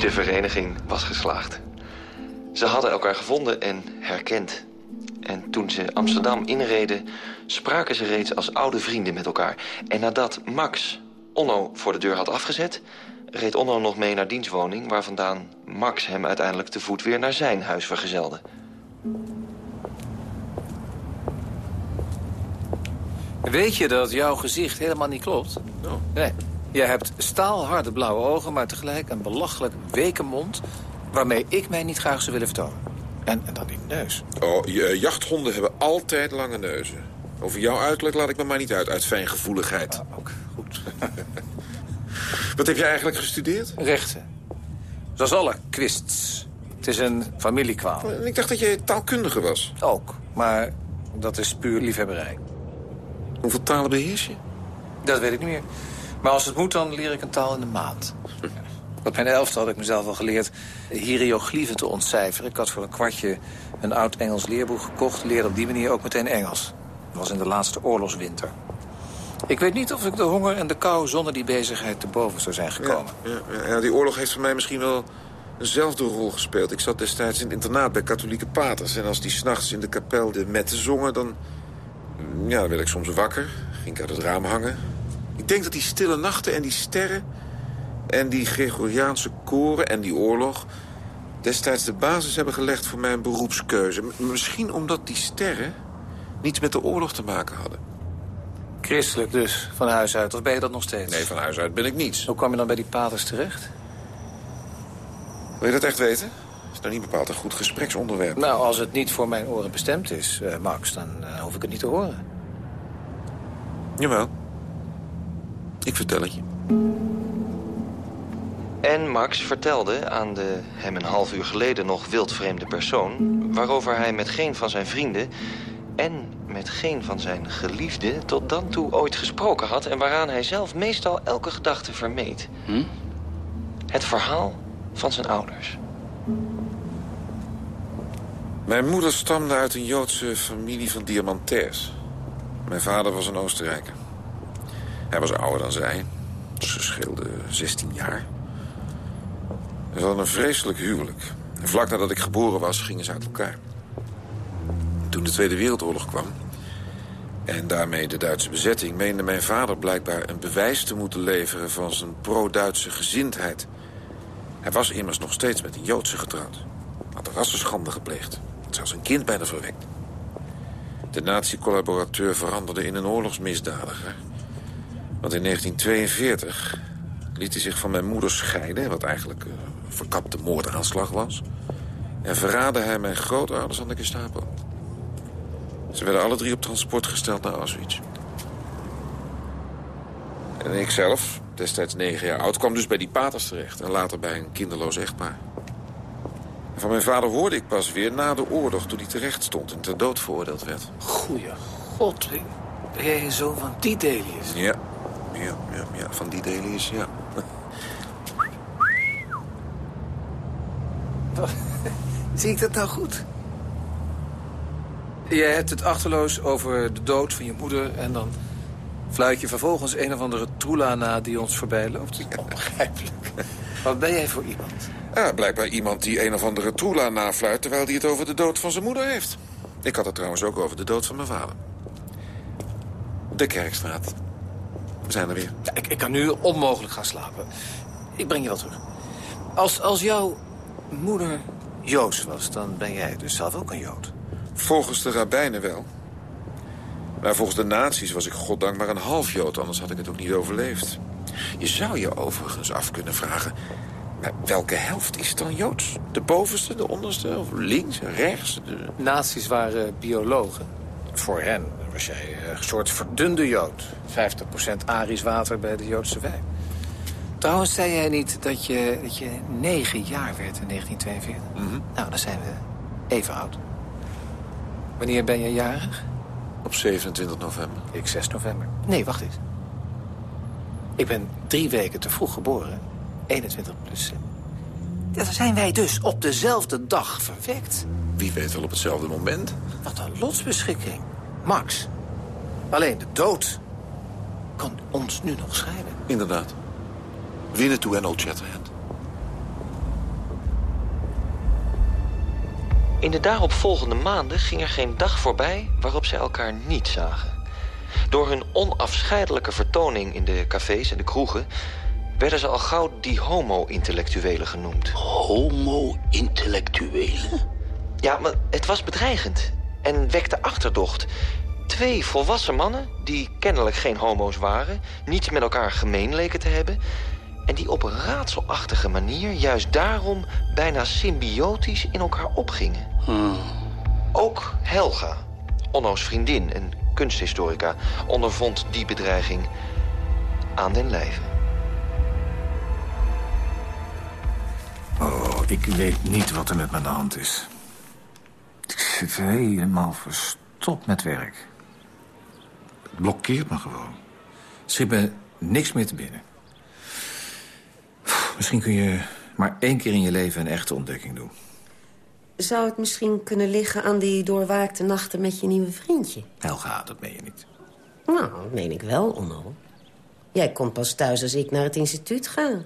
De vereniging was geslaagd. Ze hadden elkaar gevonden en herkend. En toen ze Amsterdam inreden, spraken ze reeds als oude vrienden met elkaar. En nadat Max Onno voor de deur had afgezet... reed Onno nog mee naar dienstwoning... waar vandaan Max hem uiteindelijk te voet weer naar zijn huis vergezelde. Weet je dat jouw gezicht helemaal niet klopt? Oh. Nee. Je hebt staalharde blauwe ogen, maar tegelijk een belachelijk weke mond... waarmee ik mij niet graag zou willen vertonen. En, en dan die neus. Oh, je, jachthonden hebben altijd lange neuzen. Over jouw uiterlijk laat ik me maar niet uit, uit fijngevoeligheid. Ook goed. Wat heb je eigenlijk gestudeerd? Rechten. Zoals alle kwists. Het is een familiekwaal. Ik dacht dat je taalkundige was. Ook, maar dat is puur liefhebberij. Hoeveel talen beheers je? Dat weet ik niet meer. Maar als het moet, dan leer ik een taal in de maand. Op mijn elfde had ik mezelf al geleerd hieroglyphen te ontcijferen. Ik had voor een kwartje een oud Engels leerboek gekocht. Leerde op die manier ook meteen Engels. Dat was in de laatste oorlogswinter. Ik weet niet of ik de honger en de kou zonder die bezigheid te boven zou zijn gekomen. Ja, ja, ja, die oorlog heeft voor mij misschien wel eenzelfde rol gespeeld. Ik zat destijds in het internaat bij katholieke paters. En als die s'nachts in de kapel de metten zongen, dan... Ja, dan werd ik soms wakker. Ging ik uit het raam hangen. Ik denk dat die stille nachten en die sterren... en die Gregoriaanse koren en die oorlog... destijds de basis hebben gelegd voor mijn beroepskeuze. Misschien omdat die sterren niets met de oorlog te maken hadden. Christelijk dus, van huis uit. Of ben je dat nog steeds? Nee, van huis uit ben ik niets. Hoe kwam je dan bij die paters terecht? Wil je dat echt weten? Dat is nou niet bepaald een goed gespreksonderwerp. Nou, als het niet voor mijn oren bestemd is, eh, Max, dan eh, hoef ik het niet te horen. Jawel. Ik vertel het je. En Max vertelde aan de hem een half uur geleden nog wildvreemde persoon... waarover hij met geen van zijn vrienden en met geen van zijn geliefden... tot dan toe ooit gesproken had... en waaraan hij zelf meestal elke gedachte vermeed. Hm? Het verhaal van zijn ouders. Mijn moeder stamde uit een Joodse familie van diamantairs. Mijn vader was een Oostenrijker. Hij was ouder dan zij. Ze scheelden 16 jaar. Ze hadden een vreselijk huwelijk. En vlak nadat ik geboren was, gingen ze uit elkaar. Toen de Tweede Wereldoorlog kwam... en daarmee de Duitse bezetting... meende mijn vader blijkbaar een bewijs te moeten leveren... van zijn pro-Duitse gezindheid. Hij was immers nog steeds met een Joodse getrouwd. Had rassenschande gepleegd. Had zelfs een kind bijna verwekt. De nazi-collaborateur veranderde in een oorlogsmisdadiger. Want in 1942 liet hij zich van mijn moeder scheiden... wat eigenlijk een verkapte moordaanslag was. En verraadde hij mijn grootouders aan de Gestapo. Ze werden alle drie op transport gesteld naar Auschwitz. En ik zelf, destijds negen jaar oud, kwam dus bij die paters terecht... en later bij een kinderloos echtpaar. En van mijn vader hoorde ik pas weer na de oorlog... toen hij terecht stond en ter dood veroordeeld werd. Goeie god, ben jij zo van die Delius? Ja, ja, ja, ja van die Delius, ja. Zie ik dat nou goed? Jij hebt het achterloos over de dood van je moeder... en dan fluit je vervolgens een of andere troela na die ons voorbij loopt. Onbegrijpelijk. Wat ben jij voor iemand? Ja, blijkbaar iemand die een of andere troela nafluit... terwijl hij het over de dood van zijn moeder heeft. Ik had het trouwens ook over de dood van mijn vader. De Kerkstraat. We zijn er weer. Ja, ik, ik kan nu onmogelijk gaan slapen. Ik breng je wel terug. Als, als jouw moeder Joods was, dan ben jij dus zelf ook een Jood. Volgens de rabbijnen wel. Maar volgens de nazi's was ik goddank maar een half Jood... anders had ik het ook niet overleefd. Je zou je overigens af kunnen vragen... maar welke helft is dan Joods? De bovenste, de onderste, of links, rechts? De... Nazi's waren biologen. Voor hen was jij een soort verdunde Jood. 50% Arisch water bij de Joodse wijn. Trouwens, zei jij niet dat je, dat je negen jaar werd in 1942? Nou, dan zijn we even oud. Wanneer ben je jarig? Op 27 november. Ik 6 november. Nee, wacht eens. Ik ben drie weken te vroeg geboren. 21 plus. Dan zijn wij dus op dezelfde dag verwekt. Wie weet wel op hetzelfde moment. Wat een lotsbeschikking. Max, alleen de dood kan ons nu nog scheiden. Inderdaad. Winnetou en Old Shatterhand. In de daaropvolgende maanden ging er geen dag voorbij waarop zij elkaar niet zagen. Door hun onafscheidelijke vertoning in de cafés en de kroegen... werden ze al gauw die homo-intellectuelen genoemd. Homo-intellectuelen? Ja, maar het was bedreigend en wekte achterdocht. Twee volwassen mannen die kennelijk geen homo's waren... niets met elkaar gemeen leken te hebben... en die op een raadselachtige manier juist daarom bijna symbiotisch in elkaar opgingen. Ook Helga, Onno's vriendin en kunsthistorica... ondervond die bedreiging aan den lijve. Oh, ik weet niet wat er met me aan de hand is. Ik zit helemaal verstopt met werk. Het blokkeert me gewoon. Het schiet me niks meer te binnen. Misschien kun je maar één keer in je leven een echte ontdekking doen. Zou het misschien kunnen liggen aan die doorwaakte nachten met je nieuwe vriendje? Helga, dat meen je niet. Nou, dat meen ik wel, Onno. Jij komt pas thuis als ik naar het instituut ga.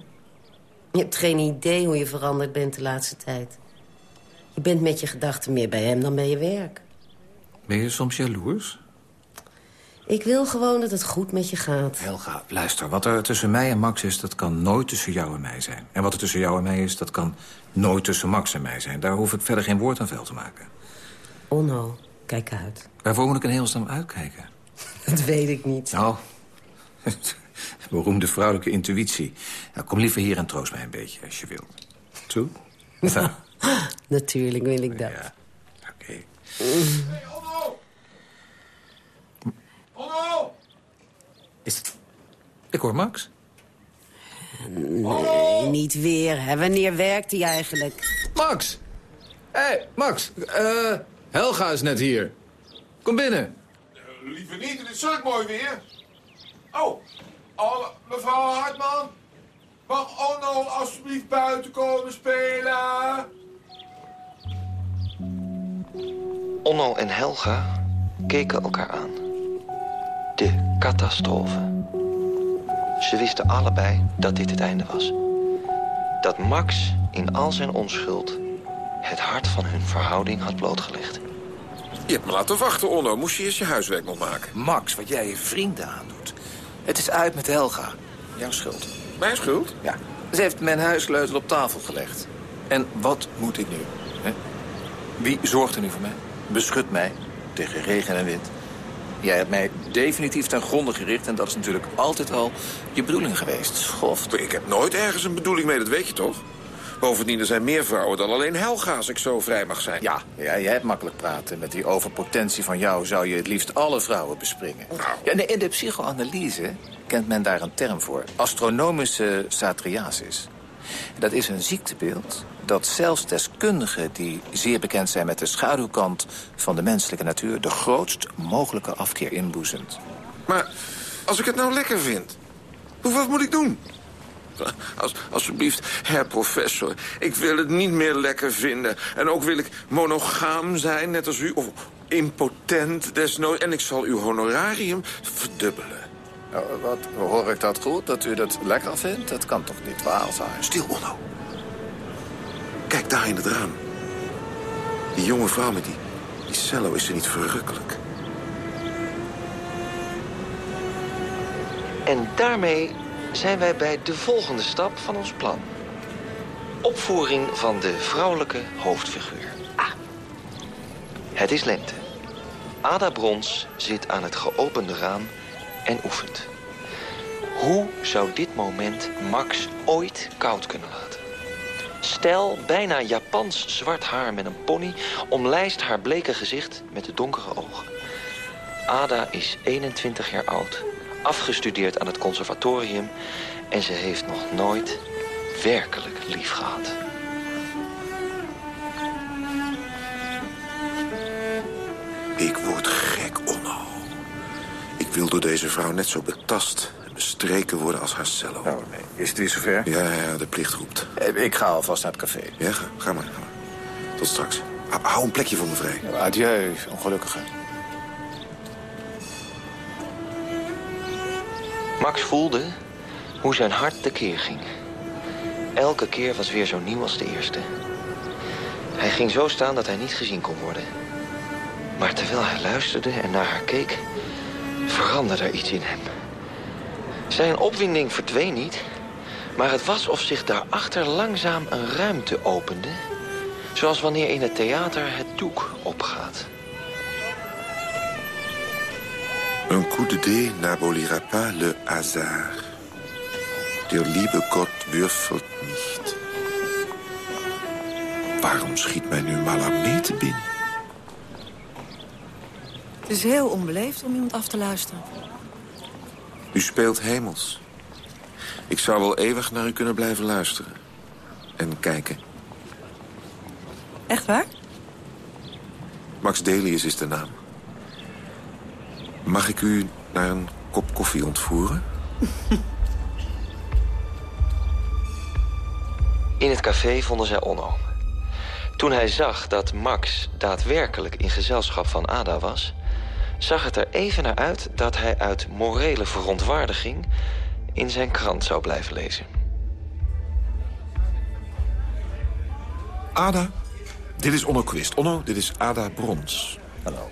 Je hebt geen idee hoe je veranderd bent de laatste tijd. Je bent met je gedachten meer bij hem dan bij je werk. Ben je soms jaloers? Ik wil gewoon dat het goed met je gaat. Helga, luister. Wat er tussen mij en Max is, dat kan nooit tussen jou en mij zijn. En wat er tussen jou en mij is, dat kan nooit tussen Max en mij zijn. Daar hoef ik verder geen woord aan vuil te maken. Onno, kijk uit. Waarvoor moet ik een heel uitkijken? Dat weet ik niet. Nou, beroemde vrouwelijke intuïtie. Nou, kom liever hier en troost mij een beetje, als je wilt. Toe? Ja. Natuurlijk wil ik dat. Ja, oké. Onno! Is het... Ik hoor Max. Nee, niet weer. Hè. Wanneer werkt hij eigenlijk? Max! Hé, hey, Max. Eh, Helga is net hier. Kom binnen. liever niet, het is zo mooi weer. Oh, oh, mevrouw Hartman. Mag Onno alsjeblieft buiten komen spelen? Onno en Helga keken elkaar aan. De catastrofe. Ze wisten allebei dat dit het einde was. Dat Max in al zijn onschuld het hart van hun verhouding had blootgelegd. Je hebt me laten wachten, Onno. Moest je eerst je huiswerk nog maken? Max, wat jij je vrienden aandoet. Het is uit met Helga. Jouw schuld. Mijn schuld? Ja. Ze heeft mijn huissleutel op tafel gelegd. En wat moet ik nu? Hè? Wie zorgt er nu voor mij? Beschut mij tegen regen en wind. Jij hebt mij definitief ten gronde gericht... en dat is natuurlijk altijd al je bedoeling geweest. Schoft. Ik heb nooit ergens een bedoeling mee, dat weet je toch? Bovendien, er zijn meer vrouwen dan alleen Helga, als ik zo vrij mag zijn. Ja, ja jij hebt makkelijk praten. Met die overpotentie van jou zou je het liefst alle vrouwen bespringen. Nou. Ja, nee, in de psychoanalyse kent men daar een term voor. Astronomische satriasis. Dat is een ziektebeeld dat zelfs deskundigen... die zeer bekend zijn met de schaduwkant van de menselijke natuur... de grootst mogelijke afkeer inboezemt. Maar als ik het nou lekker vind, wat moet ik doen? Als, alsjeblieft, herr professor, ik wil het niet meer lekker vinden. En ook wil ik monogaam zijn, net als u, of impotent desnoods. En ik zal uw honorarium verdubbelen. Nou, wat, hoor ik dat goed, dat u dat lekker vindt? Dat kan toch niet waar zijn? Stil, Onno. In het raam. Die jonge vrouw met die, die cello, is ze niet verrukkelijk? En daarmee zijn wij bij de volgende stap van ons plan. Opvoering van de vrouwelijke hoofdfiguur. Ah. Het is lente. Ada Brons zit aan het geopende raam en oefent. Hoe zou dit moment Max ooit koud kunnen laten? Stel, bijna Japans zwart haar met een pony... omlijst haar bleke gezicht met de donkere ogen. Ada is 21 jaar oud, afgestudeerd aan het conservatorium... en ze heeft nog nooit werkelijk lief gehad. Ik word gek, Onno. Ik wil door deze vrouw net zo betast en bestreken worden als haar cello. Nou, nee. Is het weer zover? Ja, ja, de plicht roept. Eh, Ik ga alvast naar het café. Ja, ga, ga maar, ga maar. Tot straks. Hou- Hou een plekje voor me vrij. Adieu, ongelukkige. Max voelde hoe zijn hart tekeer ging. Elke keer was weer zo nieuw als de eerste. Hij ging zo staan dat hij niet gezien kon worden. Maar terwijl hij luisterde en naar haar keek, veranderde er iets in hem. Zijn opwinding verdween niet, maar het was of zich daarachter langzaam een ruimte opende. Zoals wanneer in het theater het doek opgaat. Un coup de dé n'abolira pas le hasard. Der liebe Gott würfelt nicht. Waarom schiet mij nu Malamé te binnen? Het is heel onbeleefd om iemand af te luisteren. U speelt hemels. Ik zou wel eeuwig naar u kunnen blijven luisteren. En kijken. Echt waar? Max Delius is de naam. Mag ik u naar een kop koffie ontvoeren? In het café vonden zij Onno. Toen hij zag dat Max daadwerkelijk in gezelschap van Ada was... zag het er even naar uit dat hij uit morele verontwaardiging... in zijn krant zou blijven lezen. Ada, dit is Onno Quist. Onno, dit is Ada Brons. Hallo.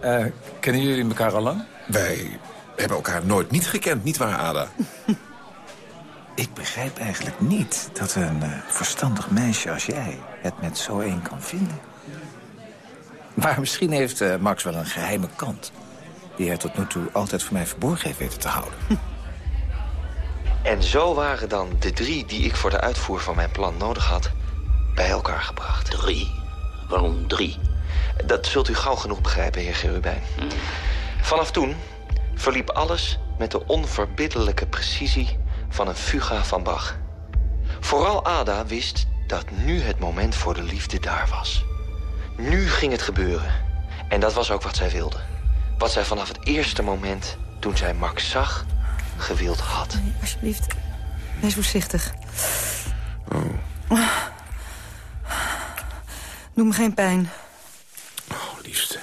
Eh, kennen jullie elkaar al lang? Wij hebben elkaar nooit niet gekend, niet waar, Ada? Ik begrijp eigenlijk niet dat een eh, verstandig meisje als jij het met zo één kan vinden. Maar misschien heeft eh, Max wel een geheime kant... die hij tot nu toe altijd voor mij verborgen heeft weten te houden. En zo waren dan de drie die ik voor de uitvoer van mijn plan nodig had... bij elkaar gebracht. Drie? Waarom drie? Dat zult u gauw genoeg begrijpen, heer Gerubijn. Vanaf toen verliep alles met de onverbiddelijke precisie van een fuga van Bach. Vooral Ada wist dat nu het moment voor de liefde daar was. Nu ging het gebeuren. En dat was ook wat zij wilde. Wat zij vanaf het eerste moment, toen zij Max zag, gewild had. Nee, alsjeblieft. Wees voorzichtig. Oh. Doe me geen pijn. Oh, liefste.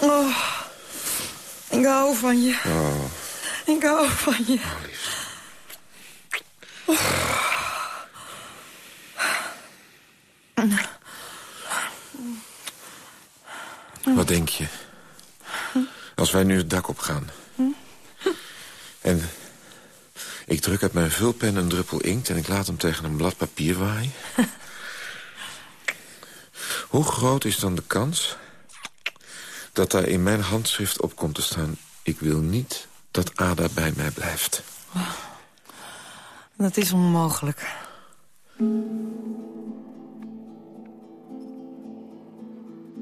Oh, ik hou van je. Oh, Ik hou van je. Wat denk je? Als wij nu het dak op gaan. En ik druk uit mijn vulpen een druppel inkt... en ik laat hem tegen een blad papier waaien. Hoe groot is dan de kans... dat daar in mijn handschrift op komt te staan... ik wil niet dat Ada bij mij blijft. Dat is onmogelijk.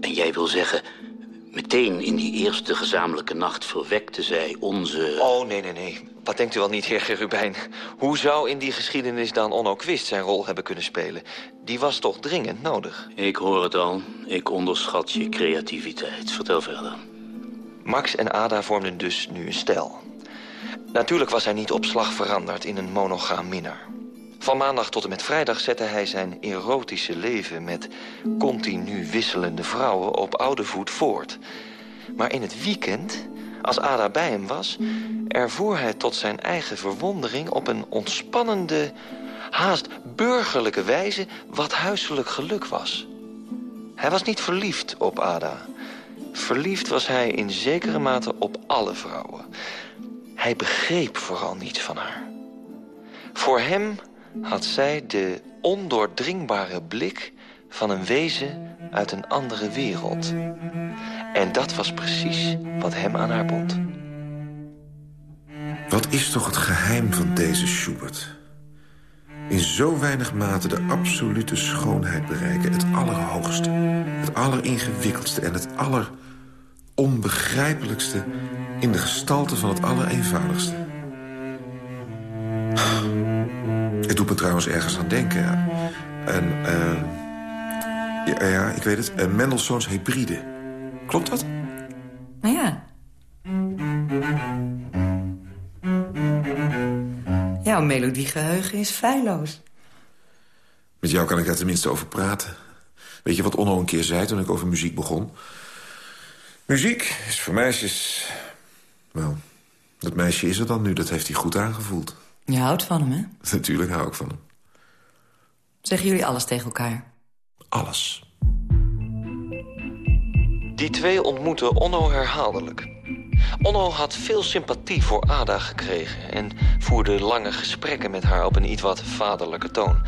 En jij wil zeggen, meteen in die eerste gezamenlijke nacht verwekte zij onze... Oh, nee, nee, nee. Wat denkt u wel niet, heer Gerubijn? Hoe zou in die geschiedenis dan Onno Quist zijn rol hebben kunnen spelen? Die was toch dringend nodig? Ik hoor het al. Ik onderschat je creativiteit. Vertel verder. Max en Ada vormden dus nu een stel. Natuurlijk was hij niet op slag veranderd in een monogaam minnaar. Van maandag tot en met vrijdag zette hij zijn erotische leven... met continu wisselende vrouwen op oude voet voort. Maar in het weekend, als Ada bij hem was... ervoer hij tot zijn eigen verwondering op een ontspannende... haast burgerlijke wijze wat huiselijk geluk was. Hij was niet verliefd op Ada. Verliefd was hij in zekere mate op alle vrouwen. Hij begreep vooral niets van haar. Voor hem had zij de ondoordringbare blik van een wezen uit een andere wereld. En dat was precies wat hem aan haar bond. Wat is toch het geheim van deze Schubert? In zo weinig mate de absolute schoonheid bereiken. Het allerhoogste, het alleringewikkeldste en het alleronbegrijpelijkste... in de gestalte van het allereenvoudigste. Doet me trouwens ergens aan denken. Ja. En, eh, ja, ja, ik weet het. Uh, Mendelssohns Hybride. Klopt dat? Nou ja. Jouw melodiegeheugen is feilloos. Met jou kan ik daar tenminste over praten. Weet je wat Onno een keer zei toen ik over muziek begon? Muziek is voor meisjes... Wel, dat meisje is er dan nu. Dat heeft hij goed aangevoeld. Je houdt van hem, hè? Natuurlijk hou ik van hem. Zeggen jullie alles tegen elkaar? Alles. Die twee ontmoetten Onno herhaaldelijk. Onno had veel sympathie voor Ada gekregen... en voerde lange gesprekken met haar op een iets wat vaderlijke toon.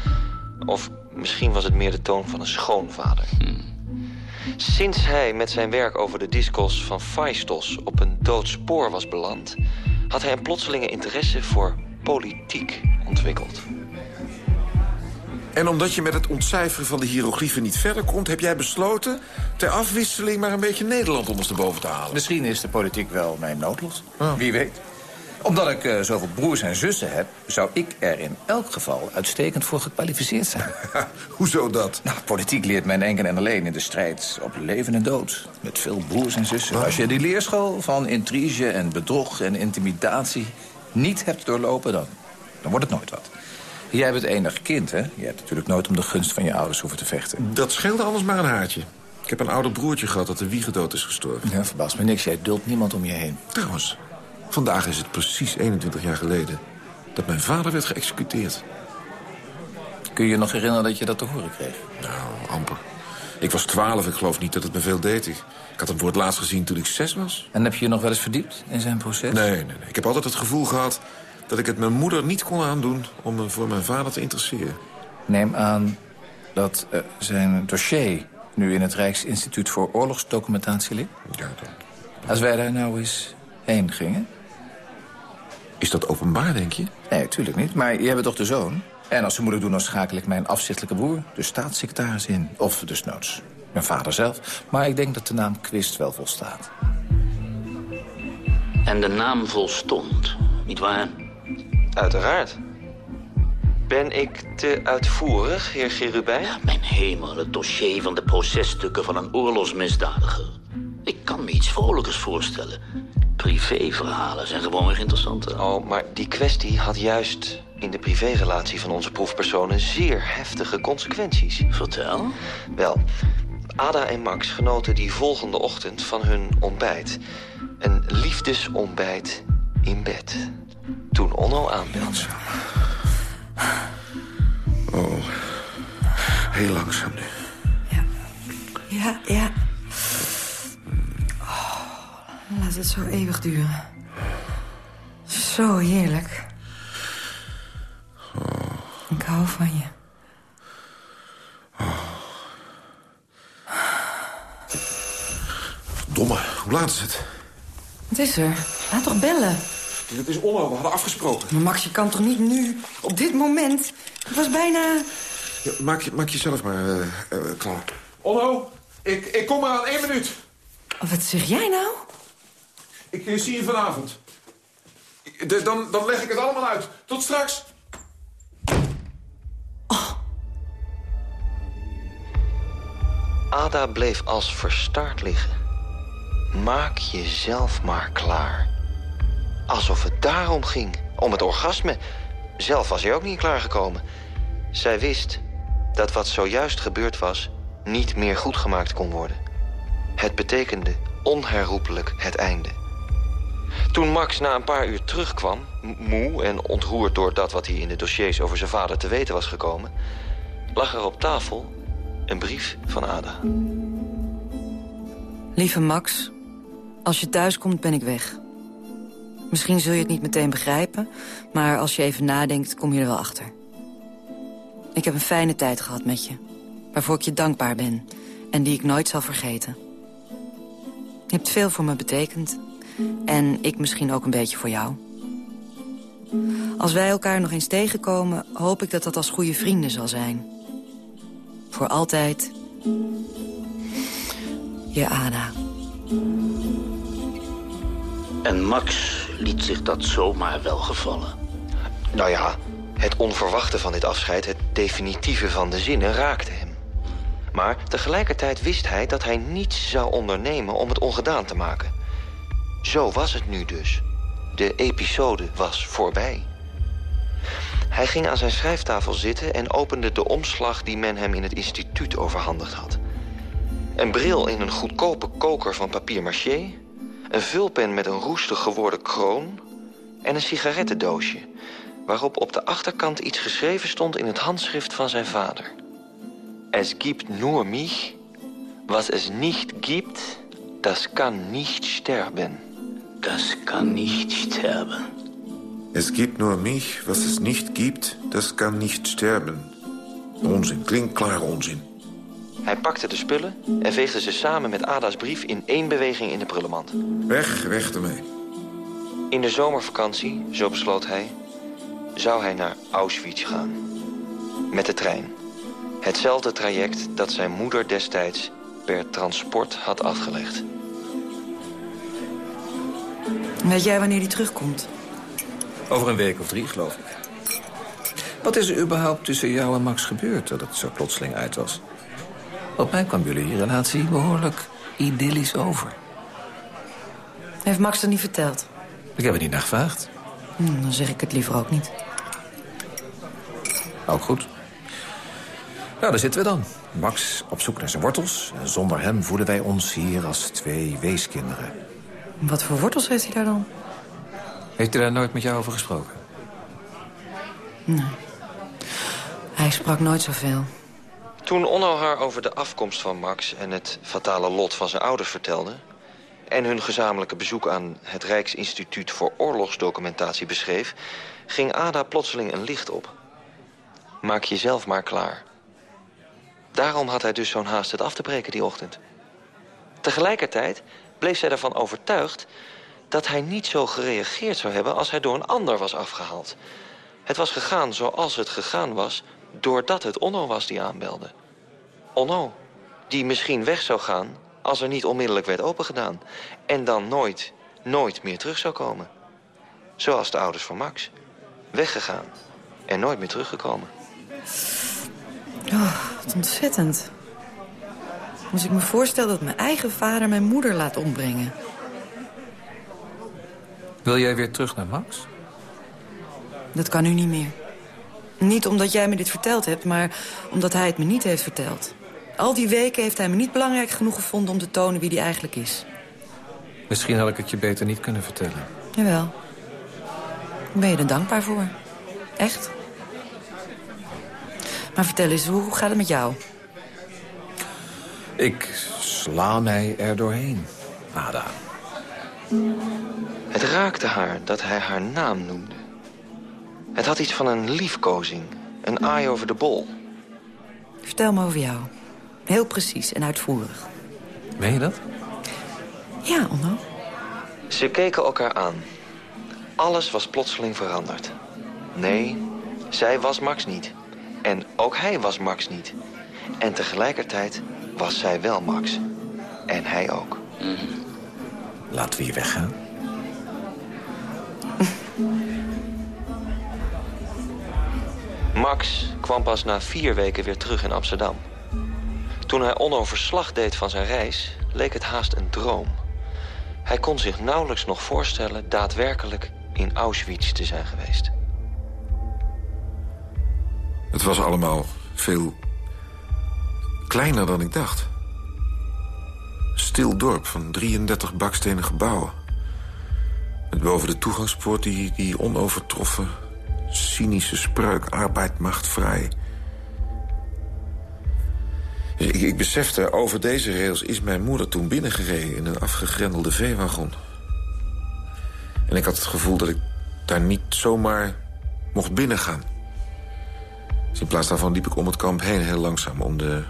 Of misschien was het meer de toon van een schoonvader. Sinds hij met zijn werk over de discos van Phaistos op een dood spoor was beland... had hij een plotselinge interesse voor politiek ontwikkeld. En omdat je met het ontcijferen van de hieroglyphen niet verder komt... heb jij besloten ter afwisseling maar een beetje Nederland ondersteboven te halen. Misschien is de politiek wel mijn noodlot. Wie weet. Omdat ik uh, zoveel broers en zussen heb... zou ik er in elk geval uitstekend voor gekwalificeerd zijn. Hoezo dat? Nou, politiek leert men enkel en alleen in de strijd op leven en dood. Met veel broers en zussen. Als je die leerschool van intrige en bedrog en intimidatie... niet hebt doorlopen, dan, dan wordt het nooit wat. Jij bent enig kind, hè? Je hebt natuurlijk nooit om de gunst van je ouders hoeven te vechten. Dat scheelde anders maar een haartje. Ik heb een ouder broertje gehad dat de wiegedood is gestorven. Ja, verbaast me niks. Jij duldt niemand om je heen. Trouwens, vandaag is het precies 21 jaar geleden... dat mijn vader werd geëxecuteerd. Kun je je nog herinneren dat je dat te horen kreeg? Nou, amper. Ik was 12, ik geloof niet dat het me veel deed. Ik, ik had hem voor het laatst gezien toen ik zes was. En heb je je nog wel eens verdiept in zijn proces? Nee, nee, nee. Ik heb altijd het gevoel gehad dat ik het mijn moeder niet kon aandoen om me voor mijn vader te interesseren. Neem aan dat uh, zijn dossier nu in het Rijksinstituut voor Oorlogsdocumentatie ligt? Ja, dat... Als wij daar nou eens heen gingen? Is dat openbaar, denk je? Nee, natuurlijk niet. Maar jij bent toch de zoon? En als ze moeder doen, dan schakel ik mijn afzichtelijke broer... de staatssecretaris in. Of dus noods. Mijn vader zelf. Maar ik denk dat de naam Quist wel volstaat. En de naam volstond, niet waar? Uiteraard. Ben ik te uitvoerig, heer Gerubijn? Ja, mijn hemel, het dossier van de processtukken van een oorlogsmisdadiger. Ik kan me iets vrolijkers voorstellen. Privéverhalen zijn gewoon erg interessant. Oh, maar die kwestie had juist in de privérelatie van onze proefpersonen zeer heftige consequenties. Vertel. Wel, Ada en Max genoten die volgende ochtend van hun ontbijt. Een liefdesontbijt in bed. Toen Onno aanbelde. Oh, heel langzaam nu. Ja, ja, ja. Oh, laat het zo eeuwig duren. Zo heerlijk. Oh. Ik hou van je. Domme, hoe laat is het? Wat is er? Laat toch bellen. Dat is Onno, we hadden afgesproken. Maar Max, je kan toch niet nu, op dit moment? Het was bijna... Ja, maak, je, maak jezelf maar uh, uh, klaar. Onno, ik, ik kom maar aan één minuut. Wat zeg jij nou? Ik uh, zie je vanavond. De, dan, dan leg ik het allemaal uit. Tot straks. Oh. Ada bleef als verstaard liggen. Maak jezelf maar klaar. Alsof het daarom ging, om het orgasme. Zelf was hij ook niet klaargekomen. Zij wist dat wat zojuist gebeurd was... niet meer goedgemaakt kon worden. Het betekende onherroepelijk het einde. Toen Max na een paar uur terugkwam, moe en ontroerd door dat wat hij in de dossiers over zijn vader te weten was gekomen, lag er op tafel een brief van Ada. Lieve Max, als je thuis komt ben ik weg. Misschien zul je het niet meteen begrijpen, maar als je even nadenkt kom je er wel achter. Ik heb een fijne tijd gehad met je, waarvoor ik je dankbaar ben en die ik nooit zal vergeten. Je hebt veel voor me betekend en ik misschien ook een beetje voor jou. Als wij elkaar nog eens tegenkomen, hoop ik dat dat als goede vrienden zal zijn. Voor altijd, je Ada. En Max liet zich dat zomaar wel gevallen. Nou ja, het onverwachte van dit afscheid, het definitieve van de zinnen, raakte hem. Maar tegelijkertijd wist hij dat hij niets zou ondernemen om het ongedaan te maken. Zo was het nu dus. De episode was voorbij. Hij ging aan zijn schrijftafel zitten en opende de omslag die men hem in het instituut overhandigd had. Een bril in een goedkope koker van papier-maché... een vulpen met een roestig geworden kroon... en een sigarettendoosje... waarop op de achterkant iets geschreven stond in het handschrift van zijn vader. Es gibt nur mich, was es nicht gibt, das kann nicht sterben. Das kann nicht sterben. Es gibt nur mich, was es nicht gibt, das kann nicht sterben. Onzin, klinkklare onzin. Hij pakte de spullen en veegde ze samen met Ada's brief in één beweging in de prullenmand. Weg, weg ermee. In de zomervakantie, zo besloot hij, zou hij naar Auschwitz gaan. Met de trein. Hetzelfde traject dat zijn moeder destijds per transport had afgelegd. Weet jij wanneer hij terugkomt? Over een week of drie, geloof ik. Wat is er überhaupt tussen jou en Max gebeurd dat het zo plotseling uit was? Op mij kwam jullie relatie behoorlijk idyllisch over. Heeft Max er niet verteld? Ik heb er niet naar gevraagd. Hm, dan zeg ik het liever ook niet. Ook goed. Nou, daar zitten we dan. Max op zoek naar zijn wortels. En zonder hem voelen wij ons hier als twee weeskinderen. Wat voor wortels heeft hij daar dan? Heeft hij daar nooit met jou over gesproken? Nee. Hij sprak nooit zoveel. Toen Onno haar over de afkomst van Max en het fatale lot van zijn ouders vertelde... en hun gezamenlijke bezoek aan het Rijksinstituut voor Oorlogsdocumentatie beschreef... ging Ada plotseling een licht op. Maak jezelf maar klaar. Daarom had hij dus zo'n haast het af te breken die ochtend. Tegelijkertijd bleef zij ervan overtuigd dat hij niet zo gereageerd zou hebben als hij door een ander was afgehaald. Het was gegaan zoals het gegaan was doordat het Onno was die aanbelde. Onno, die misschien weg zou gaan als er niet onmiddellijk werd opengedaan. En dan nooit, nooit meer terug zou komen. Zoals de ouders van Max. Weggegaan en nooit meer teruggekomen. Oh, wat ontzettend. Als ik me voorstel dat mijn eigen vader mijn moeder laat ombrengen. Wil jij weer terug naar Max? Dat kan nu niet meer. Niet omdat jij me dit verteld hebt, maar omdat hij het me niet heeft verteld. Al die weken heeft hij me niet belangrijk genoeg gevonden om te tonen wie hij eigenlijk is. Misschien had ik het je beter niet kunnen vertellen. Jawel. Ben je er dankbaar voor? Echt? Maar vertel eens, hoe gaat het met jou? Ik sla mij er doorheen, Ada. Het raakte haar dat hij haar naam noemde. Het had iets van een liefkozing. Een aai over de bol. Vertel me over jou. Heel precies en uitvoerig. Meen je dat? Ja, Onno. Ze keken elkaar aan. Alles was plotseling veranderd. Nee, zij was Max niet. En ook hij was Max niet. En tegelijkertijd was zij wel Max. En hij ook. Laten we hier weggaan. Max kwam pas na vier weken weer terug in Amsterdam. Toen hij Onno verslag deed van zijn reis, leek het haast een droom. Hij kon zich nauwelijks nog voorstellen daadwerkelijk in Auschwitz te zijn geweest. Het was allemaal veel kleiner dan ik dacht. Stil dorp van 33 bakstenen gebouwen. Met boven de toegangspoort die, die onovertroffen cynische spreuk, arbeid macht vrij. Ik, ik besefte, over deze rails is mijn moeder toen binnengereden... in een afgegrendelde veewagon. En ik had het gevoel dat ik daar niet zomaar mocht binnengaan. Dus in plaats daarvan liep ik om het kamp heen heel langzaam... om de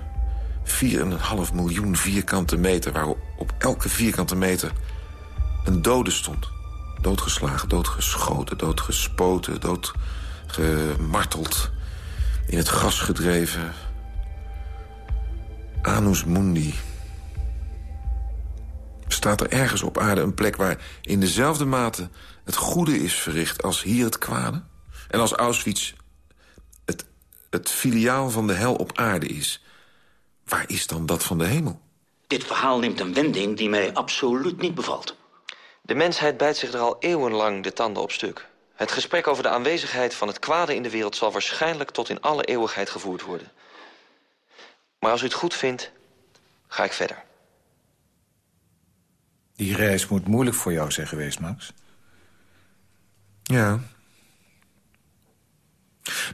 4,5 miljoen vierkante meter... waar op elke vierkante meter een dode stond. Doodgeslagen, doodgeschoten, doodgespoten, doodgemarteld. In het gras gedreven. Anus mundi. Staat er ergens op aarde een plek waar in dezelfde mate het goede is verricht als hier het kwade? En als Auschwitz het, het filiaal van de hel op aarde is, waar is dan dat van de hemel? Dit verhaal neemt een wending die mij absoluut niet bevalt. De mensheid bijt zich er al eeuwenlang de tanden op stuk. Het gesprek over de aanwezigheid van het kwade in de wereld... zal waarschijnlijk tot in alle eeuwigheid gevoerd worden. Maar als u het goed vindt, ga ik verder. Die reis moet moeilijk voor jou zijn geweest, Max. Ja.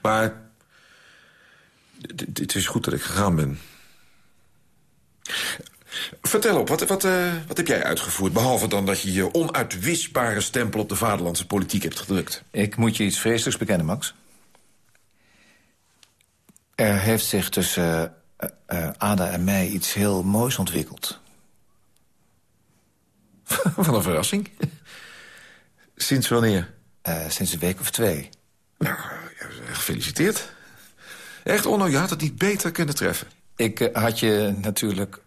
Maar het is goed dat ik gegaan ben. Vertel op, wat, wat, uh, wat heb jij uitgevoerd? Behalve dan dat je je onuitwisbare stempel op de vaderlandse politiek hebt gedrukt. Ik moet je iets vreselijks bekennen, Max. Er heeft zich tussen uh, Ada en mij iets heel moois ontwikkeld. Wat een verrassing. Sinds wanneer? Sinds een week of twee. Nou, gefeliciteerd. Echt, Onno, je had het niet beter kunnen treffen. Ik had je natuurlijk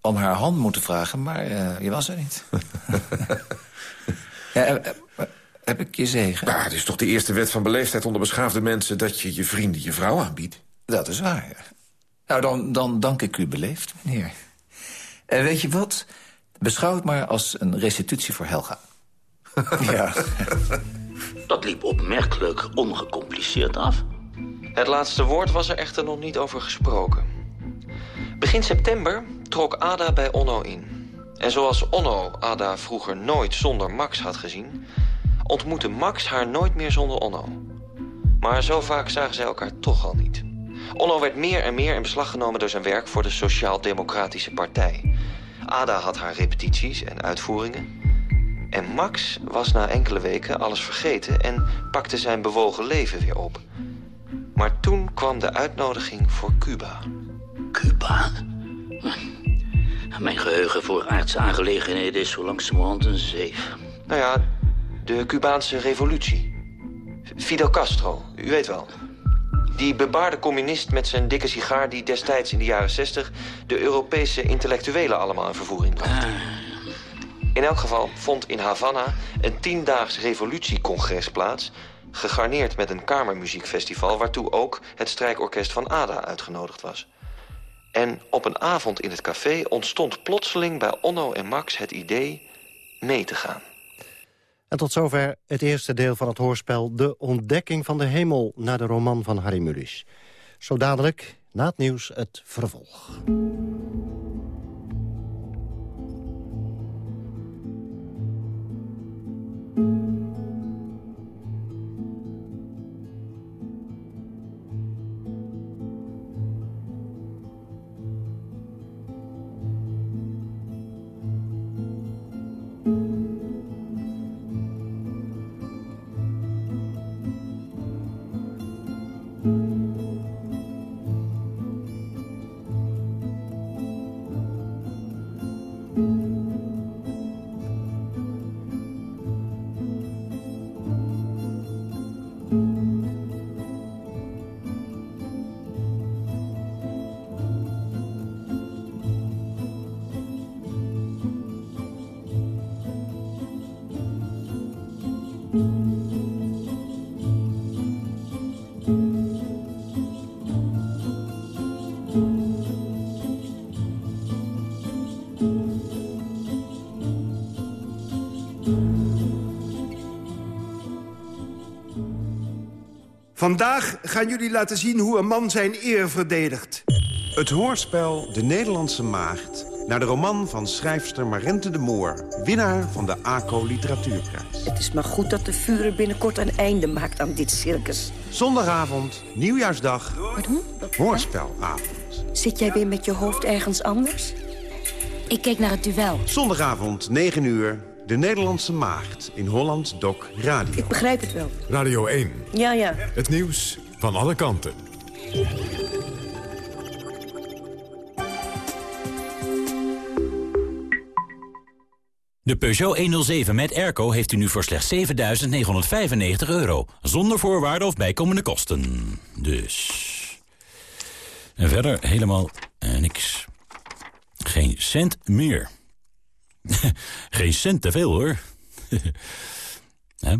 om haar hand moeten vragen, maar uh, je was er niet. ja, heb ik je zegen? Nou, het is toch de eerste wet van beleefdheid onder beschaafde mensen... dat je je vrienden je vrouw aanbiedt? Dat is waar, ja. Nou, dan, dan dank ik u beleefd, meneer. En weet je wat? Beschouw het maar als een restitutie voor Helga. ja. Dat liep opmerkelijk ongecompliceerd af. Het laatste woord was er echter nog niet over gesproken. Begin september trok Ada bij Onno in. En zoals Onno Ada vroeger nooit zonder Max had gezien... ontmoette Max haar nooit meer zonder Onno. Maar zo vaak zagen zij elkaar toch al niet. Onno werd meer en meer in beslag genomen door zijn werk voor de Sociaal-Democratische Partij. Ada had haar repetities en uitvoeringen. En Max was na enkele weken alles vergeten en pakte zijn bewogen leven weer op. Maar toen kwam de uitnodiging voor Cuba. Cuba? Mijn geheugen voor aardse aangelegenheden is zo langzamerhand een zeef. Nou ja, de Cubaanse revolutie. Fidel Castro, u weet wel. Die bebaarde communist met zijn dikke sigaar... die destijds in de jaren 60 de Europese intellectuelen allemaal in vervoering bracht. In elk geval vond in Havana een tiendaags revolutiecongres plaats... gegarneerd met een kamermuziekfestival... waartoe ook het strijkorkest van ADA uitgenodigd was. En op een avond in het café ontstond plotseling bij Onno en Max het idee mee te gaan. En tot zover het eerste deel van het hoorspel... De ontdekking van de hemel naar de roman van Harry Mulisch. Zo dadelijk, na het nieuws, het vervolg. Vandaag gaan jullie laten zien hoe een man zijn eer verdedigt. Het hoorspel De Nederlandse Maagd... naar de roman van schrijfster Marente de Moor... winnaar van de ACO Literatuurprijs. Het is maar goed dat de vuren binnenkort een einde maakt aan dit circus. Zondagavond, nieuwjaarsdag, Pardon? hoorspelavond. Zit jij weer met je hoofd ergens anders? Ik keek naar het duel. Zondagavond, 9 uur, De Nederlandse Maagd in Holland Doc Radio. Ik begrijp het wel. Radio 1. Ja, ja. Het nieuws van alle kanten. De Peugeot 107 met airco heeft u nu voor slechts 7.995 euro. Zonder voorwaarden of bijkomende kosten. Dus... En verder helemaal eh, niks. Geen cent meer. Geen cent te veel, hoor. Hè?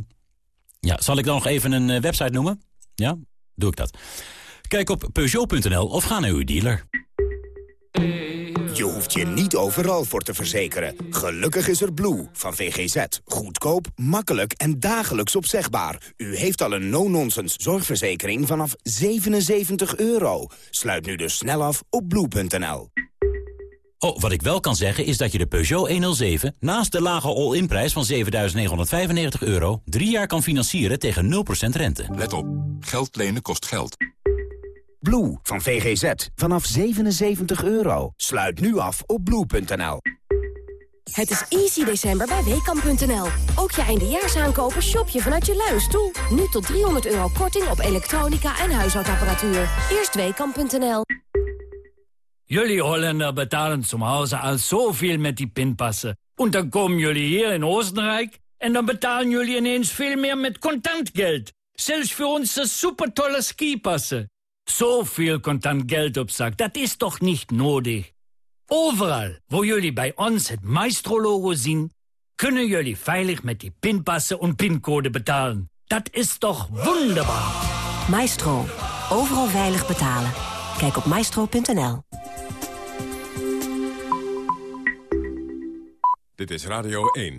Ja, zal ik dan nog even een eh, website noemen? Ja, doe ik dat. Kijk op Peugeot.nl of ga naar uw dealer. Je hoeft je niet overal voor te verzekeren. Gelukkig is er Blue van VGZ. Goedkoop, makkelijk en dagelijks opzegbaar. U heeft al een no-nonsense zorgverzekering vanaf 77 euro. Sluit nu dus snel af op blue.nl. Oh, wat ik wel kan zeggen is dat je de Peugeot 107... naast de lage all-in-prijs van 7.995 euro... drie jaar kan financieren tegen 0% rente. Let op, geld lenen kost geld. Blue van VGZ vanaf 77 euro. Sluit nu af op blue.nl. Het is easy december bij Weekamp.nl. Ook je eindejaarsaankopen shop je vanuit je luie stoel. Nu tot 300 euro korting op elektronica en huishoudapparatuur. Eerst Weekamp.nl. Jullie Holländer betalen zum Hause al zoveel met die pinpassen. Und dan komen jullie hier in Oostenrijk... en dan betalen jullie ineens veel meer met contant geld. Zelfs voor onze supertolle skipassen. Zoveel contant geld op zak, dat is toch niet nodig? Overal, waar jullie bij ons het Maestro-logo zien... kunnen jullie veilig met die pinpassen en pincode betalen. Dat is toch wonderbaar? Maestro. Overal veilig betalen. Kijk op maestro.nl. Dit is Radio 1.